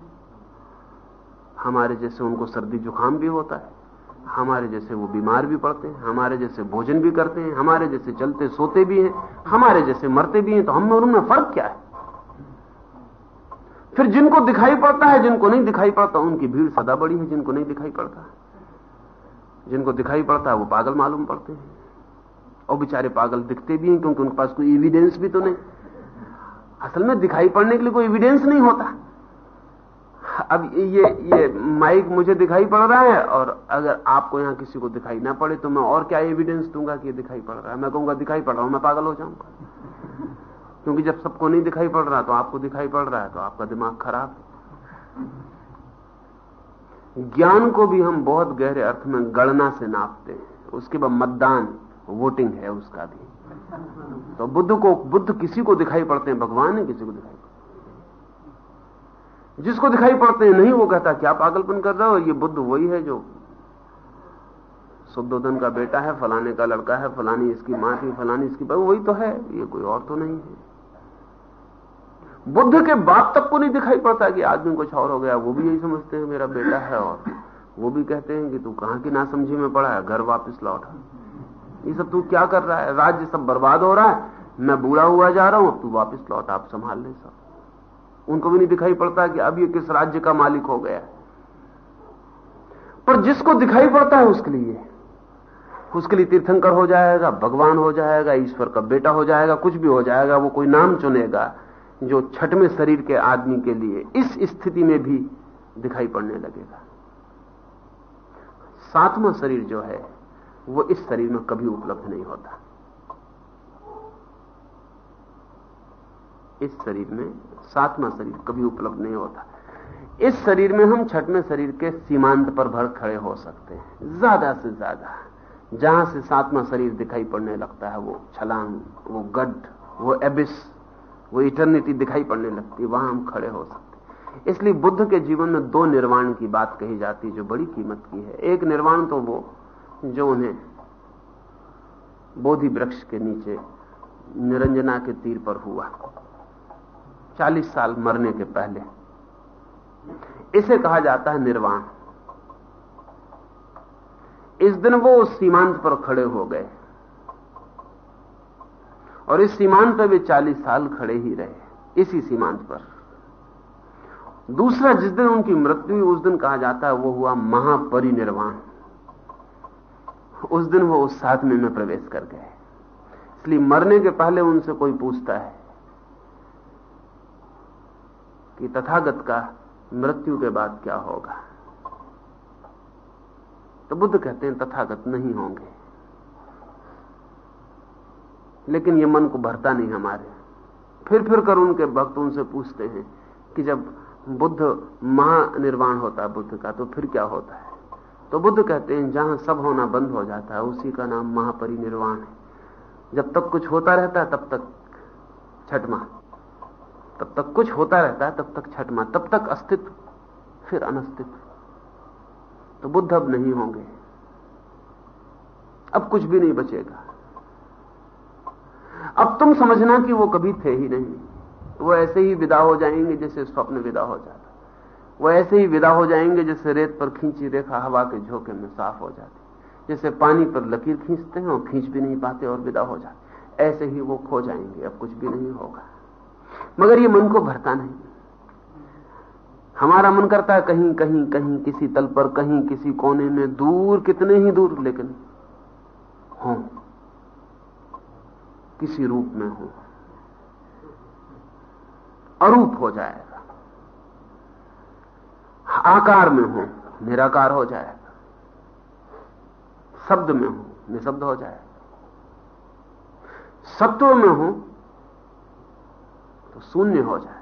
हमारे जैसे उनको सर्दी जुकाम भी होता है। हमारे जैसे वो बीमार भी पड़ते हैं। हमारे जैसे भोजन भी करते हैं। हमारे जैसे चलते, सोते भी हैं। हमारे जैसे मरते भी हैं। तो हम और उनमें फ़र्क क्या है? फिर जिनको दिखाई पड़ता है, जिनको नहीं दिखाई पड़ता, उनकी भीड़ सदा बड़ी है, जिनको नहीं दिखाई पड़ता। जिनको दिखाई पड़ता है, वो पागल मालूम पड़ते हैं। और बेचारे पागल दिखते भी हैं, क्योंकि उनके पास कोई एविडेंस भी तो नहीं। असल में दिखाई पड़ने के लिए कोई एविडेंस नहीं होता। अब ये ये माइक मुझे दिखाई पड़ रहा है, और अगर आपको यहाँ किसी को दिखाई ना पड़े तो मैं और क्या एविडेंस दूँगा कि ये दिखाई पड़ रहा है? मैं कहूँगा, दिखाई पड़ रहा हूँ, मैं पागल हो जाऊँगा। क्योंकि जब सबको नहीं दिखाई पड़ रहा तो आपको दिखाई पड़ रहा है तो आपका दिमाग खराब है। ज्ञान को भी हम बहुत गहरे अर्थ में गणना से नापते हैं। उसके बाद मतदान, वोटिंग है उसका भी। तो बुद्ध को, बुद्ध किसी को दिखाई पड़ते हैं, भगवान है किसी को दिखाई पड़ते जिसको दिखाई पड़ते हैं नहीं, वो कहता क्या पागलपन कर रहा हो, ये बुद्ध वही है जो शुद्धोधन का बेटा है, फलाने का लड़का है, फलानी इसकी माँ थी, फलानी इसकी वही तो है, ये कोई और तो नहीं है। बुद्ध के बाप तक को नहीं दिखाई पड़ता कि आदमी कुछ और हो गया, वो भी यही समझते हैं, मेरा बेटा है और वो भी कहते हैं कि तू कहाँ की नासमझी में पड़ा है, घर वापस लौटा। ये सब तू क्या कर रहा है? राज्य सब बर्बाद हो रहा है। मैं बूढ़ा हुआ जा रहा हूँ, अब तू वापस लौट, आप संभाल ले सब। उनको भी नहीं दिखाई पड़ता कि अब ये किस राज्य का मालिक हो गया। पर जिसको दिखाई पड़ता है उसके लिए। उसके लिए तीर्थंकर हो जाएगा, भगवान हो जाएगा, ईश्वर का बेटा हो जाएगा, कुछ भी हो जाएगा, वो कोई नाम चुनेगा। जो छठवें शरीर के आदमी के लिए इस स्थिति में भी दिखाई पड़ने लगेगा। सातवां शरीर जो है, वो इस शरीर में कभी उपलब्ध नहीं होता। इस शरीर में, सातवां शरीर कभी उपलब्ध नहीं होता। इस शरीर में हम छठवें शरीर के सीमांत पर भर खड़े हो सकते हैं। ज़्यादा से ज़्यादा, जहाँ से सातवां शरीर दिखाई पड़ने लगता है, वो छलांग, वो गड्ढ, वो एबिस वो इटर्निटी दिखाई पड़ने लगती, वहाँ हम खड़े हो सकते। इसलिए बुद्ध के जीवन में दो निर्वाण की बात कही जाती जो बड़ी कीमत की है। एक निर्वाण तो वो, जो उन्हें बोधि वृक्ष के नीचे निरंजना के तीर पर हुआ। चालीस साल मरने के पहले। इसे कहा जाता है निर्वाण। इस दिन वो उस सीमांत पर खड़े हो गए। और इस सीमांत पर वे चालीस साल खड़े ही रहे, इसी सीमांत पर। दूसरा जिस दिन उनकी मृत्यु हुई, उस दिन कहा जाता है वो हुआ महापरिनिर्वाण। उस दिन वो उस साधने में प्रवेश कर गए। इसलिए मरने के पहले उनसे कोई पूछता है कि तथागत का मृत्यु के बाद क्या होगा? तो बुद्ध कहते हैं, तथागत नहीं होंगे। लेकिन ये मन को भरता नहीं हमारे। फिर फिर कर उनके भक्त उनसे पूछते हैं कि जब बुद्ध महानिर्वाण होता है बुद्ध का तो फिर क्या होता है? तो बुद्ध कहते हैं, जहाँ सब होना बंद हो जाता है, उसी का नाम महापरिनिर्वाण है। जब तक कुछ होता रहता है, तब तक छठमा। तब तक कुछ होता रहता है, तब तक छठमा। तब तक अस्तित्व, फिर अनस्तित्व। तो बुद्ध अब नहीं होंगे। अब कुछ भी नहीं बचेगा। अब तुम समझना कि वो कभी थे ही नहीं। वो ऐसे ही विदा हो जाएँगे जैसे स्वप्न विदा हो जाता। वो ऐसे ही विदा हो जाएँगे जैसे रेत पर खींची रेखा हवा के झोंके में साफ़ हो जाती। जैसे पानी पर लकीर खींचते हैं और खींच भी नहीं पाते और विदा हो जाते। ऐसे ही वो खो जाएँगे, अब कुछ भी नहीं होगा। मगर ये मन को भरता नहीं। हमारा मन करता है कहीं कहीं कहीं, किसी तल पर, कहीं, किसी कोने में, दूर, कितने ही दूर, लेकिन हो। किसी रूप में हो, अरूप हो जाएगा। आकार में हो, निराकार हो जाएगा। शब्द में हो, निशब्द हो जाएगा। सत्व में हो तो शून्य हो जाएगा।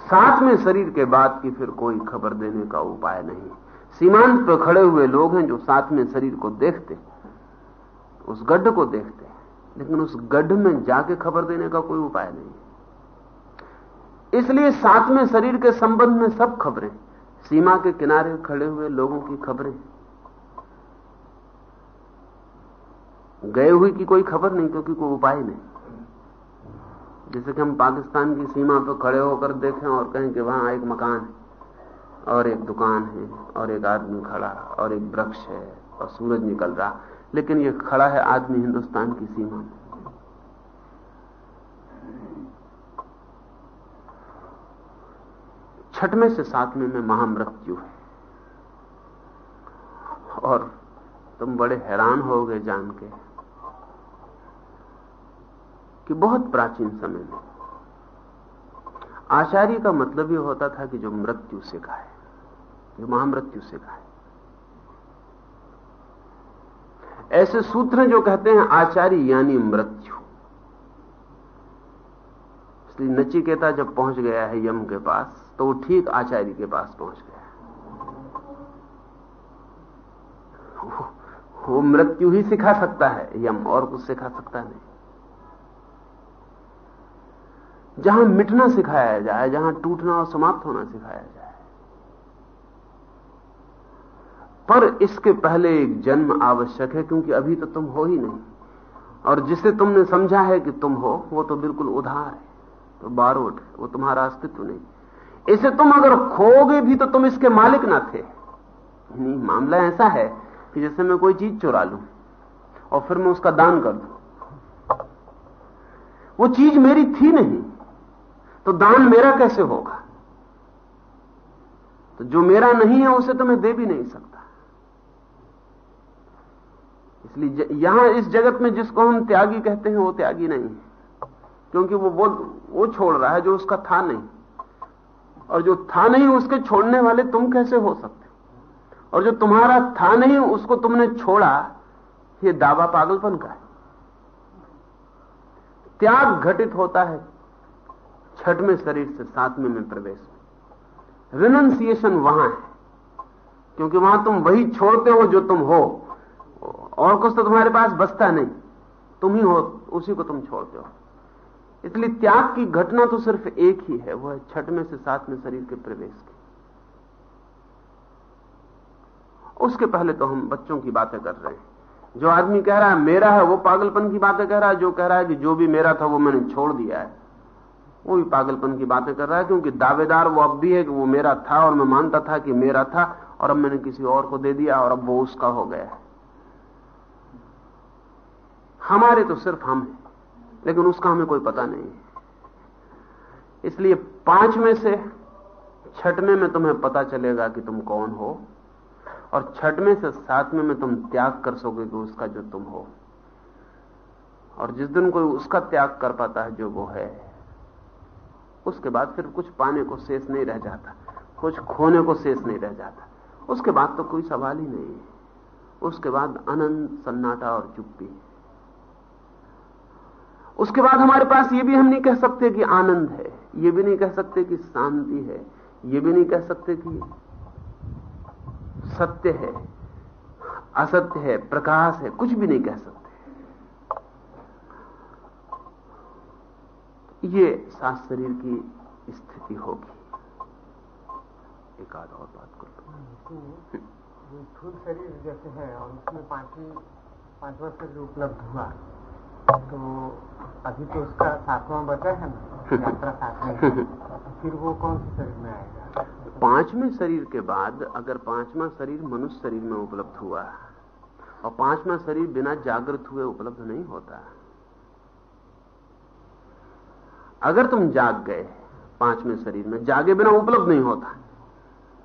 साथ में शरीर के बाद की फिर कोई खबर देने का उपाय नहीं। सीमांत पर खड़े हुए लोग हैं जो साथ में शरीर को देखते, उस गड्ढ को देखते लेकिन उस गड्ढ में जाके खबर देने का कोई उपाय नहीं। इसलिए में शरीर के संबंध में सब खबरें, सीमा के किनारे खड़े हुए लोगों की खबरें। गए हुए की कोई खबर नहीं, क्योंकि कोई उपाय नहीं। जैसे कि हम पाकिस्तान की सीमा पर खड़े होकर देखें और कहें कि वहाँ एक मकान है, और एक दुकान है, और एक आदमी खड़ा, और एक वृक्ष है, और सूरज निकल रहा। लेकिन ये खड़ा है आदमी हिंदुस्तान की सीमा में। छठवें से सातवें में महामृत्यु है। और तुम बड़े हैरान हो गए जान के कि बहुत प्राचीन समय में आचार्य का मतलब यह होता था कि जो मृत्यु सिखाए जो महामृत्यु सिखाए ऐसे सूत्र जो कहते हैं आचार्य यानी मृत्यु। इसलिए नचिकेता जब पहुँच गया है यम के पास तो वो ठीक आचार्य के पास पहुँच गया वो मृत्यु ही सिखा सकता है, यम और कुछ सिखा सकता नहीं। जहाँ मिटना सिखाया जाए, जहाँ टूटना और समाप्त होना सिखाया जाए पर इसके पहले एक जन्म आवश्यक है, क्योंकि अभी तो तुम हो ही नहीं। और जिसे तुमने समझा है कि तुम हो, वो तो बिल्कुल उधार है तो बारोट है, वो तुम्हारा अस्तित्व नहीं। इसे तुम अगर खोगे भी तो तुम इसके मालिक ना थे। नहीं, मामला ऐसा है कि जैसे मैं कोई चीज़ चुरा लू, और फिर मैं उसका दान कर दू। वो चीज़ मेरी थी नहीं तो दान मेरा कैसे होगा? तो जो मेरा नहीं है, उसे तो मैं दे भी नहीं सकता। इसलिए यहाँ इस जगत में जिसको हम त्यागी कहते हैं, वो त्यागी नहीं है। क्योंकि वो वो वो छोड़ रहा है जो उसका था नहीं। और जो था नहीं, उसके छोड़ने वाले तुम कैसे हो सकते और जो तुम्हारा था नहीं, उसको तुमने छोड़ा, ये दावा पागलपन का है। त्याग घटित होता है छठवें शरीर से सातवें में प्रवेश में। रिनंसिएशन वहाँ है। क्योंकि वहाँ तुम वही छोड़ते हो जो तुम हो। और कुछ तो तुम्हारे पास बसता नहीं। तुम ही हो, उसी को तुम छोड़ते हो। इसलिए त्याग की घटना तो सिर्फ़ एक ही है, वह छठ में से सातवें शरीर के प्रवेश की। उसके पहले तो हम बच्चों की बातें कर रहे हैं। जो आदमी कह रहा है, मेरा है, वो पागलपन की बातें कह रहा है। जो कह रहा है कि जो भी मेरा था, वो मैंने छोड़ दिया है। वो भी पागलपन की बातें कर रहा है, क्योंकि दावेदार वो अब भी है कि वो मेरा था और मैं मानता था कि मेरा था, और अब मैंने किसी और को दे दिया, और अब वो उसका हो गया है। हमारे तो सिर्फ़ हम हैं, लेकिन उसका हमें कोई पता नहीं। इसलिए पाँच में से छठवें में तुम्हें पता चलेगा कि तुम कौन हो, और छठवें से सातवें में तुम त्याग कर सकोगे उसका जो तुम हो। और जिस दिन कोई उसका त्याग कर पाता है, जो वो है, उसके बाद फिर कुछ पाने को शेष नहीं रह जाता, कुछ खोने को शेष नहीं रह जाता। उसके बाद तो कोई सवाल ही नहीं। है उसके बाद अनंत सन्नाटा और चुप्पी। है उसके बाद हमारे पास ये भी हम नहीं कह सकते कि आनंद है, ये भी नहीं कह सकते कि शांति है, ये भी नहीं कह सकते कि सत्य है, असत्य है, प्रकाश है, कुछ भी नहीं कह सकते। ये सात शरीर की स्थिति होगी। एक आध और बात कर। लो शरीर जैसे है और उसमें पांचवी, पांचवा शरीर उपलब्ध हुआ। तो अभी तो उसका सातवां बचा है ना यात्रा सातवें फिर वो कौन से शरीर में आएगा? पाँचवें शरीर के बाद अगर पांचवा शरीर मनुष्य शरीर में उपलब्ध हुआ और पांचवा शरीर बिना जागृत हुए उपलब्ध नहीं होता अगर तुम जाग गए पाँचवें शरीर में जागे बिना उपलब्ध नहीं होता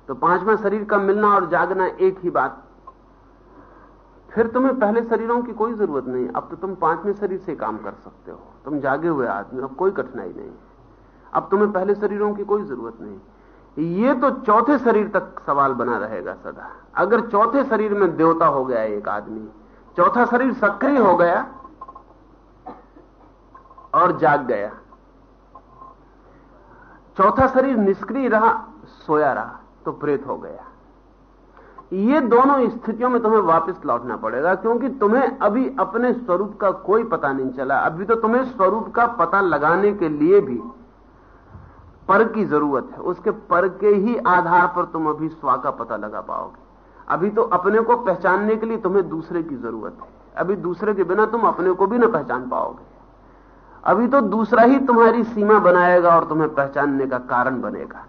तो पांचवा शरीर का मिलना और जागना एक ही बात फिर तुम्हें पहले शरीरों की कोई ज़रूरत नहीं। अब तो तुम पाँचवें शरीर से काम कर सकते हो। तुम जागे हुए आदमी अब कोई कठिनाई नहीं। अब तुम्हें पहले शरीरों की कोई ज़रूरत नहीं। ये तो चौथे शरीर तक सवाल बना रहेगा सदा। अगर चौथे शरीर में देवता हो गया एक आदमी, चौथा शरीर सक्रिय हो गया और जाग गया। चौथा शरीर निष्क्रिय रहा, सोया रहा तो प्रेत हो गया। ये दोनों स्थितियों में तुम्हें वापस लौटना पड़ेगा, क्योंकि तुम्हें अभी अपने स्वरूप का कोई पता नहीं चला। अभी तो तुम्हें स्वरूप का पता लगाने के लिए भी पर की ज़रूरत है। उसके पर के ही आधार पर तुम अभी स्वा का पता लगा पाओगे। अभी तो अपने को पहचानने के लिए तुम्हें दूसरे की ज़रूरत है। अभी दूसरे के बिना तुम अपने को भी ना पहचान पाओगे। अभी तो दूसरा ही तुम्हारी सीमा बनाएगा और तुम्हें पहचानने का कारण बनेगा।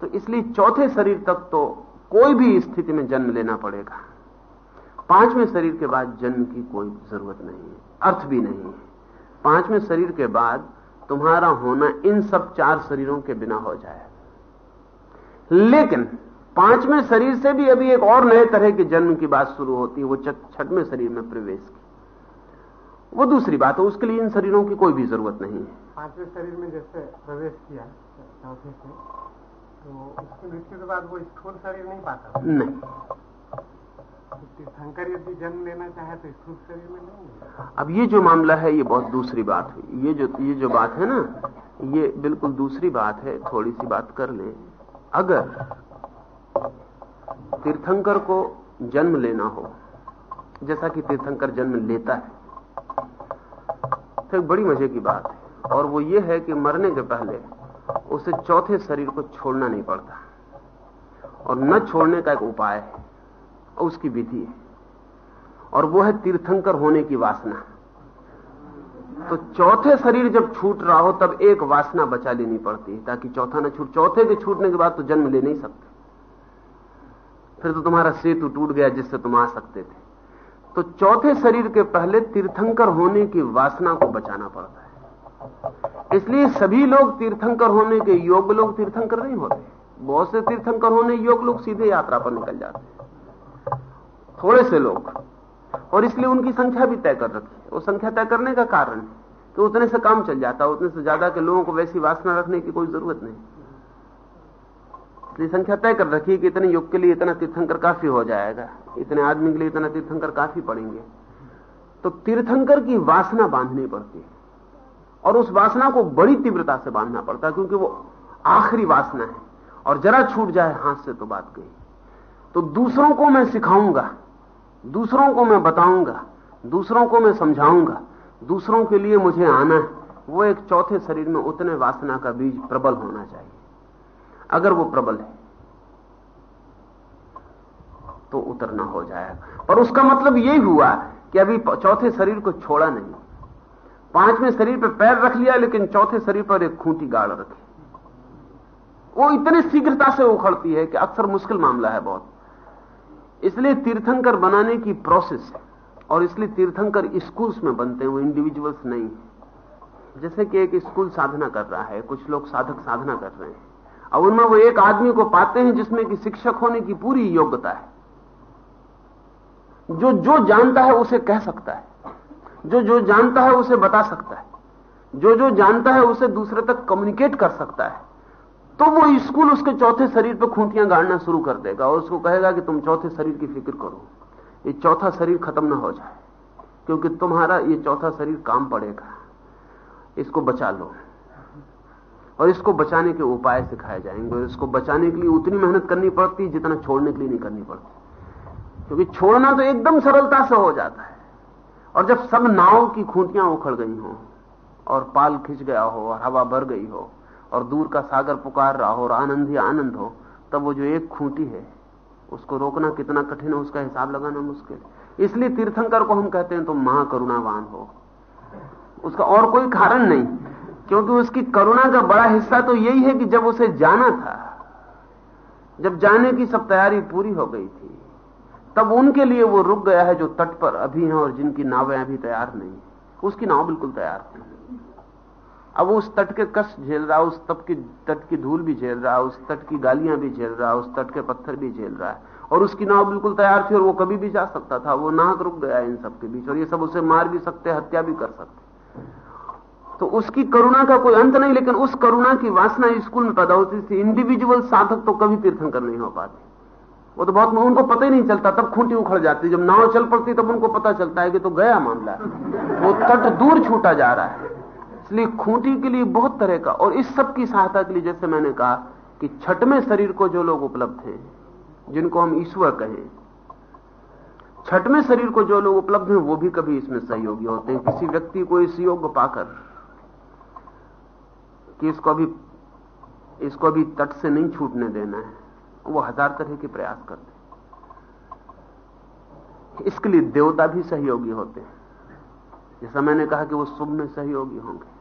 तो इसलिए चौथे शरीर तक तो कोई भी स्थिति में जन्म लेना पड़ेगा। पाँचवें शरीर के बाद जन्म की कोई ज़रूरत नहीं है, अर्थ भी नहीं है। पाँचवें शरीर के बाद तुम्हारा होना इन सब चार शरीरों के बिना हो जाए। लेकिन पाँचवें शरीर से भी अभी एक और नए तरह के जन्म की बात शुरू होती है, वो छठवें शरीर में प्रवेश की। वो दूसरी बात है, उसके लिए इन शरीरों की कोई भी ज़रूरत नहीं है। पाँचवें शरीर में जैसे प्रवेश किया उसकी मृत्यु के बाद वो स्थूल शरीर नहीं पाता। नहीं। तीर्थंकर यदि जन्म लेना चाहे तो स्थूल शरीर में नहीं अब ये जो मामला है ये बहुत दूसरी बात है। ये जो ये जो बात है ना ये बिल्कुल दूसरी बात है। थोड़ी सी बात कर ले। अगर तीर्थंकर को जन्म लेना हो जैसा कि तीर्थंकर जन्म लेता है तो एक बड़ी मज़े की बात है। और वो ये है कि मरने के पहले उसे चौथे शरीर को छोड़ना नहीं पड़ता। और न छोड़ने का एक उपाय है, और उसकी विधि है। और वो है तीर्थंकर होने की वासना। तो चौथे शरीर जब छूट रहा हो, तब एक वासना बचा लेनी पड़ती है, ताकि चौथा न छूट। चौथे के छूटने के बाद तो जन्म ले नहीं सकते। फिर तो तुम्हारा सेतु टूट गया जिससे तुम आ सकते थे। तो चौथे शरीर के पहले तीर्थंकर होने की वासना को बचाना पड़ता है। इसलिए सभी लोग तीर्थंकर होने के योग लोग तीर्थंकर नहीं होते। बहुत से तीर्थंकर होने योग लोग सीधे यात्रा पर निकल जाते हैं। थोड़े से लोग। और इसलिए उनकी संख्या भी तय कर रखी है। वो संख्या तय करने का कारण है कि उतने से काम चल जाता है, उतने से ज़्यादा के लोगों को वैसी वासना रखने की कोई ज़रूरत नहीं। इसलिए संख्या तय कर रखी कि इतने युग के लिए इतना तीर्थंकर काफ़ी हो जाएगा। इतने आदमी के लिए इतना तीर्थंकर काफ़ी पड़ेंगे। तो तीर्थंकर की वासना बांधनी पड़ती है। और उस वासना को बड़ी तीव्रता से बांधना पड़ता है, क्योंकि वो आखिरी वासना है। और जरा छूट जाए, हाथ से तो बात गई। तो दूसरों को मैं सिखाऊँगा, दूसरों को मैं बताऊँगा, दूसरों को मैं समझाऊँगा, दूसरों के लिए मुझे आना है। वो एक चौथे शरीर में उतने वासना का बीज प्रबल होना चाहिए। अगर वो प्रबल है तो उतरना हो जाएगा। पर उसका मतलब यही हुआ कि अभी चौथे शरीर को छोड़ा नहीं। पाँचवें शरीर पर पैर रख लिया, लेकिन चौथे शरीर पर एक खूंटी गाड़ रखी। वो इतनी शीघ्रता से उखड़ती है कि अक्सर मुश्किल मामला है बहुत। इसलिए तीर्थंकर बनाने की प्रोसेस है, और इसलिए तीर्थंकर स्कूल्स में बनते हैं, वो इंडिविजुअल्स नहीं जैसे कि एक स्कूल साधना कर रहा है, कुछ लोग साधक साधना कर रहे हैं। अब उनमें वो एक आदमी को पाते हैं जिसमें कि शिक्षक होने की पूरी योग्यता है। जो जो जानता है उसे कह सकता है। जो जो जानता है उसे बता सकता है। जो जो जानता है उसे दूसरे तक कम्युनिकेट कर सकता है। तो वो स्कूल उसके चौथे शरीर पर खूंटियाँ गाड़ना शुरू कर देगा और उसको कहेगा कि तुम चौथे शरीर की फ़िक्र करो। ये चौथा शरीर खत्म ना हो जाए, क्योंकि तुम्हारा ये चौथा शरीर काम पड़ेगा। इसको बचा लो। और इसको बचाने के उपाय सिखाए जाएँगे। और इसको बचाने के लिए उतनी मेहनत करनी पड़ती, जितना छोड़ने के लिए नहीं करनी पड़ती। क्योंकि छोड़ना तो एकदम सरलता से हो जाता है। और जब सब नाव की खूंटियाँ उखड़ गई हो, और पाल खिंच गया हो, और हवा भर गई हो, और दूर का सागर पुकार रहा हो, और आनंद ही आनंद हो, तब वो जो एक खूंटी है, उसको रोकना कितना कठिन है, उसका हिसाब लगाना मुश्किल। इसलिए तीर्थंकर को हम कहते हैं तो महाकरुणावान हो। उसका और कोई कारण नहीं, क्योंकि उसकी करुणा का बड़ा हिस्सा तो यही है कि जब उसे जाना था, जब जाने की सब तैयारी पूरी हो गई थी तब उनके लिए वो रुक गया है जो तट पर अभी हैं और जिनकी नावें अभी तैयार नहीं उसकी नाव बिल्कुल तैयार थी। अब उस तट के कष्ट झेल रहा है उस तप की, तट की धूल भी झेल रहा है उस तट की गालियाँ भी झेल रहा है उस तट के पत्थर भी झेल रहा है। और उसकी नाव बिल्कुल तैयार थी और वो कभी भी जा सकता था। वो नाहक रुक गया इन सबके बीच और ये सब उसे मार भी सकते, हत्या भी कर सकते। तो उसकी करुणा का कोई अंत नहीं, लेकिन उस करुणा की वासना स्कूल में पैदा होती थी। इंडिविजुअल साधक तो कभी तीर्थंकर नहीं हो पाते। वो तो बहुत उनको पता ही नहीं चलता, तब खूंटी उखड़ जाती जब नाव चल पड़ती तब उनको पता चलता है कि तो गया मामला वो तट दूर छूटा जा रहा है। इसलिए खूंटी के लिए बहुत तरह का और इस सब की सहायता के लिए जैसे मैंने कहा कि छठवें शरीर को जो लोग उपलब्ध हैं, जिनको हम ईश्वर कहें छठवें शरीर को जो लोग उपलब्ध हैं, वो भी कभी इसमें सहयोगी होते हैं। किसी व्यक्ति को इस योग पाकर कि इसको अभी इसको अभी तट से नहीं छूटने देना है। वो हज़ार तरह के प्रयास करते इसके लिए देवता भी सहयोगी होते हैं। जैसा मैंने कहा कि वो शुभ में सहयोगी होंगे।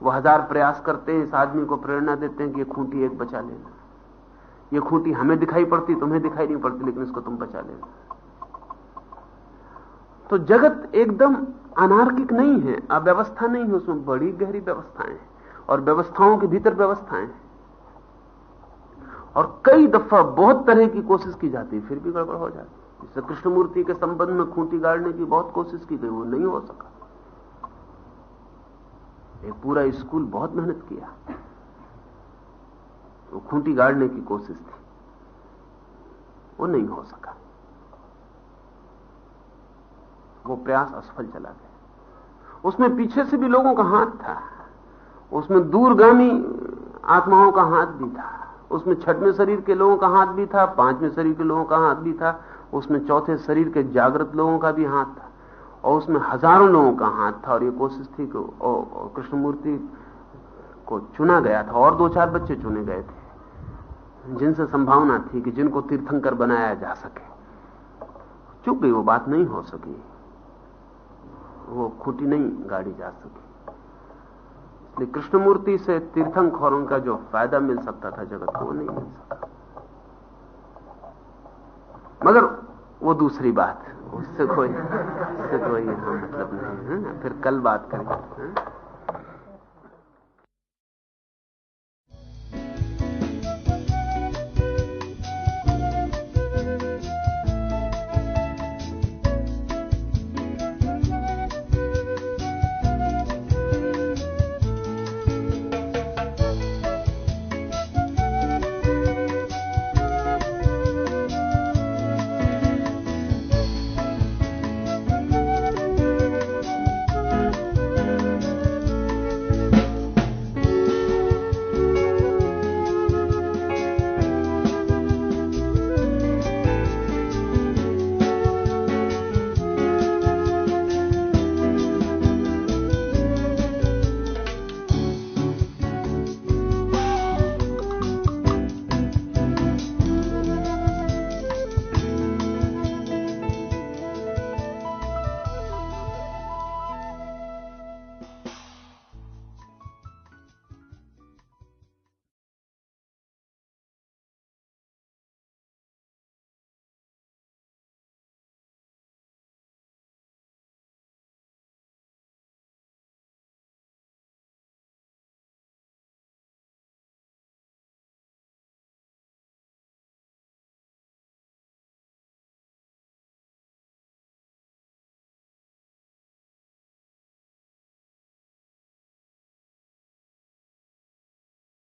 वो हज़ार प्रयास करते हैं, इस आदमी को प्रेरणा देते हैं कि ये खूंटी एक बचा लेना ये खूंटी हमें दिखाई पड़ती, तुम्हें दिखाई नहीं पड़ती, लेकिन इसको तुम बचा लेना तो जगत एकदम अनार्किक नहीं है, अव्यवस्था नहीं है, उसमें बड़ी गहरी व्यवस्थाएँ और व्यवस्थाओं के भीतर व्यवस्थाएँ और कई दफ़ा बहुत तरह की कोशिश की जाती फिर भी गड़बड़ हो जाती जैसे कृष्णमूर्ति के संबंध में खूंटी गाड़ने की बहुत कोशिश की गई, वो नहीं हो सका। एक पूरा स्कूल बहुत मेहनत किया। वो खूंटी गाड़ने की कोशिश थी। वो नहीं हो सका। वो प्रयास असफल चला गया। उसमें पीछे से भी लोगों का हाथ था। उसमें दूरगामी आत्माओं का हाथ भी था। उसमें छठवें शरीर के लोगों का हाथ भी था, पाँचवें शरीर के लोगों का हाथ भी था, उसमें चौथे शरीर के जागृत लोगों का भी हाथ था, और उसमें हज़ारों लोगों का हाथ था, और ये कोशिश थी कि कृष्णमूर्ति को चुना गया था, और दो चार बच्चे चुने गए थे, जिनसे संभावना थी कि जिनको तीर्थंकर बनाया जा सके। चुप गई वो बात नहीं हो सकी, वो खूटी नहीं गाड़ी जा सकी। कृष्णमूर्ति से तीर्थंकरों का जो फ़ायदा मिल सकता था जगत को वो नहीं मिल सकता। मगर वो दूसरी बात उससे कोई उससे कोई हाँ, मतलब नहीं है फिर कल बात करेंगे।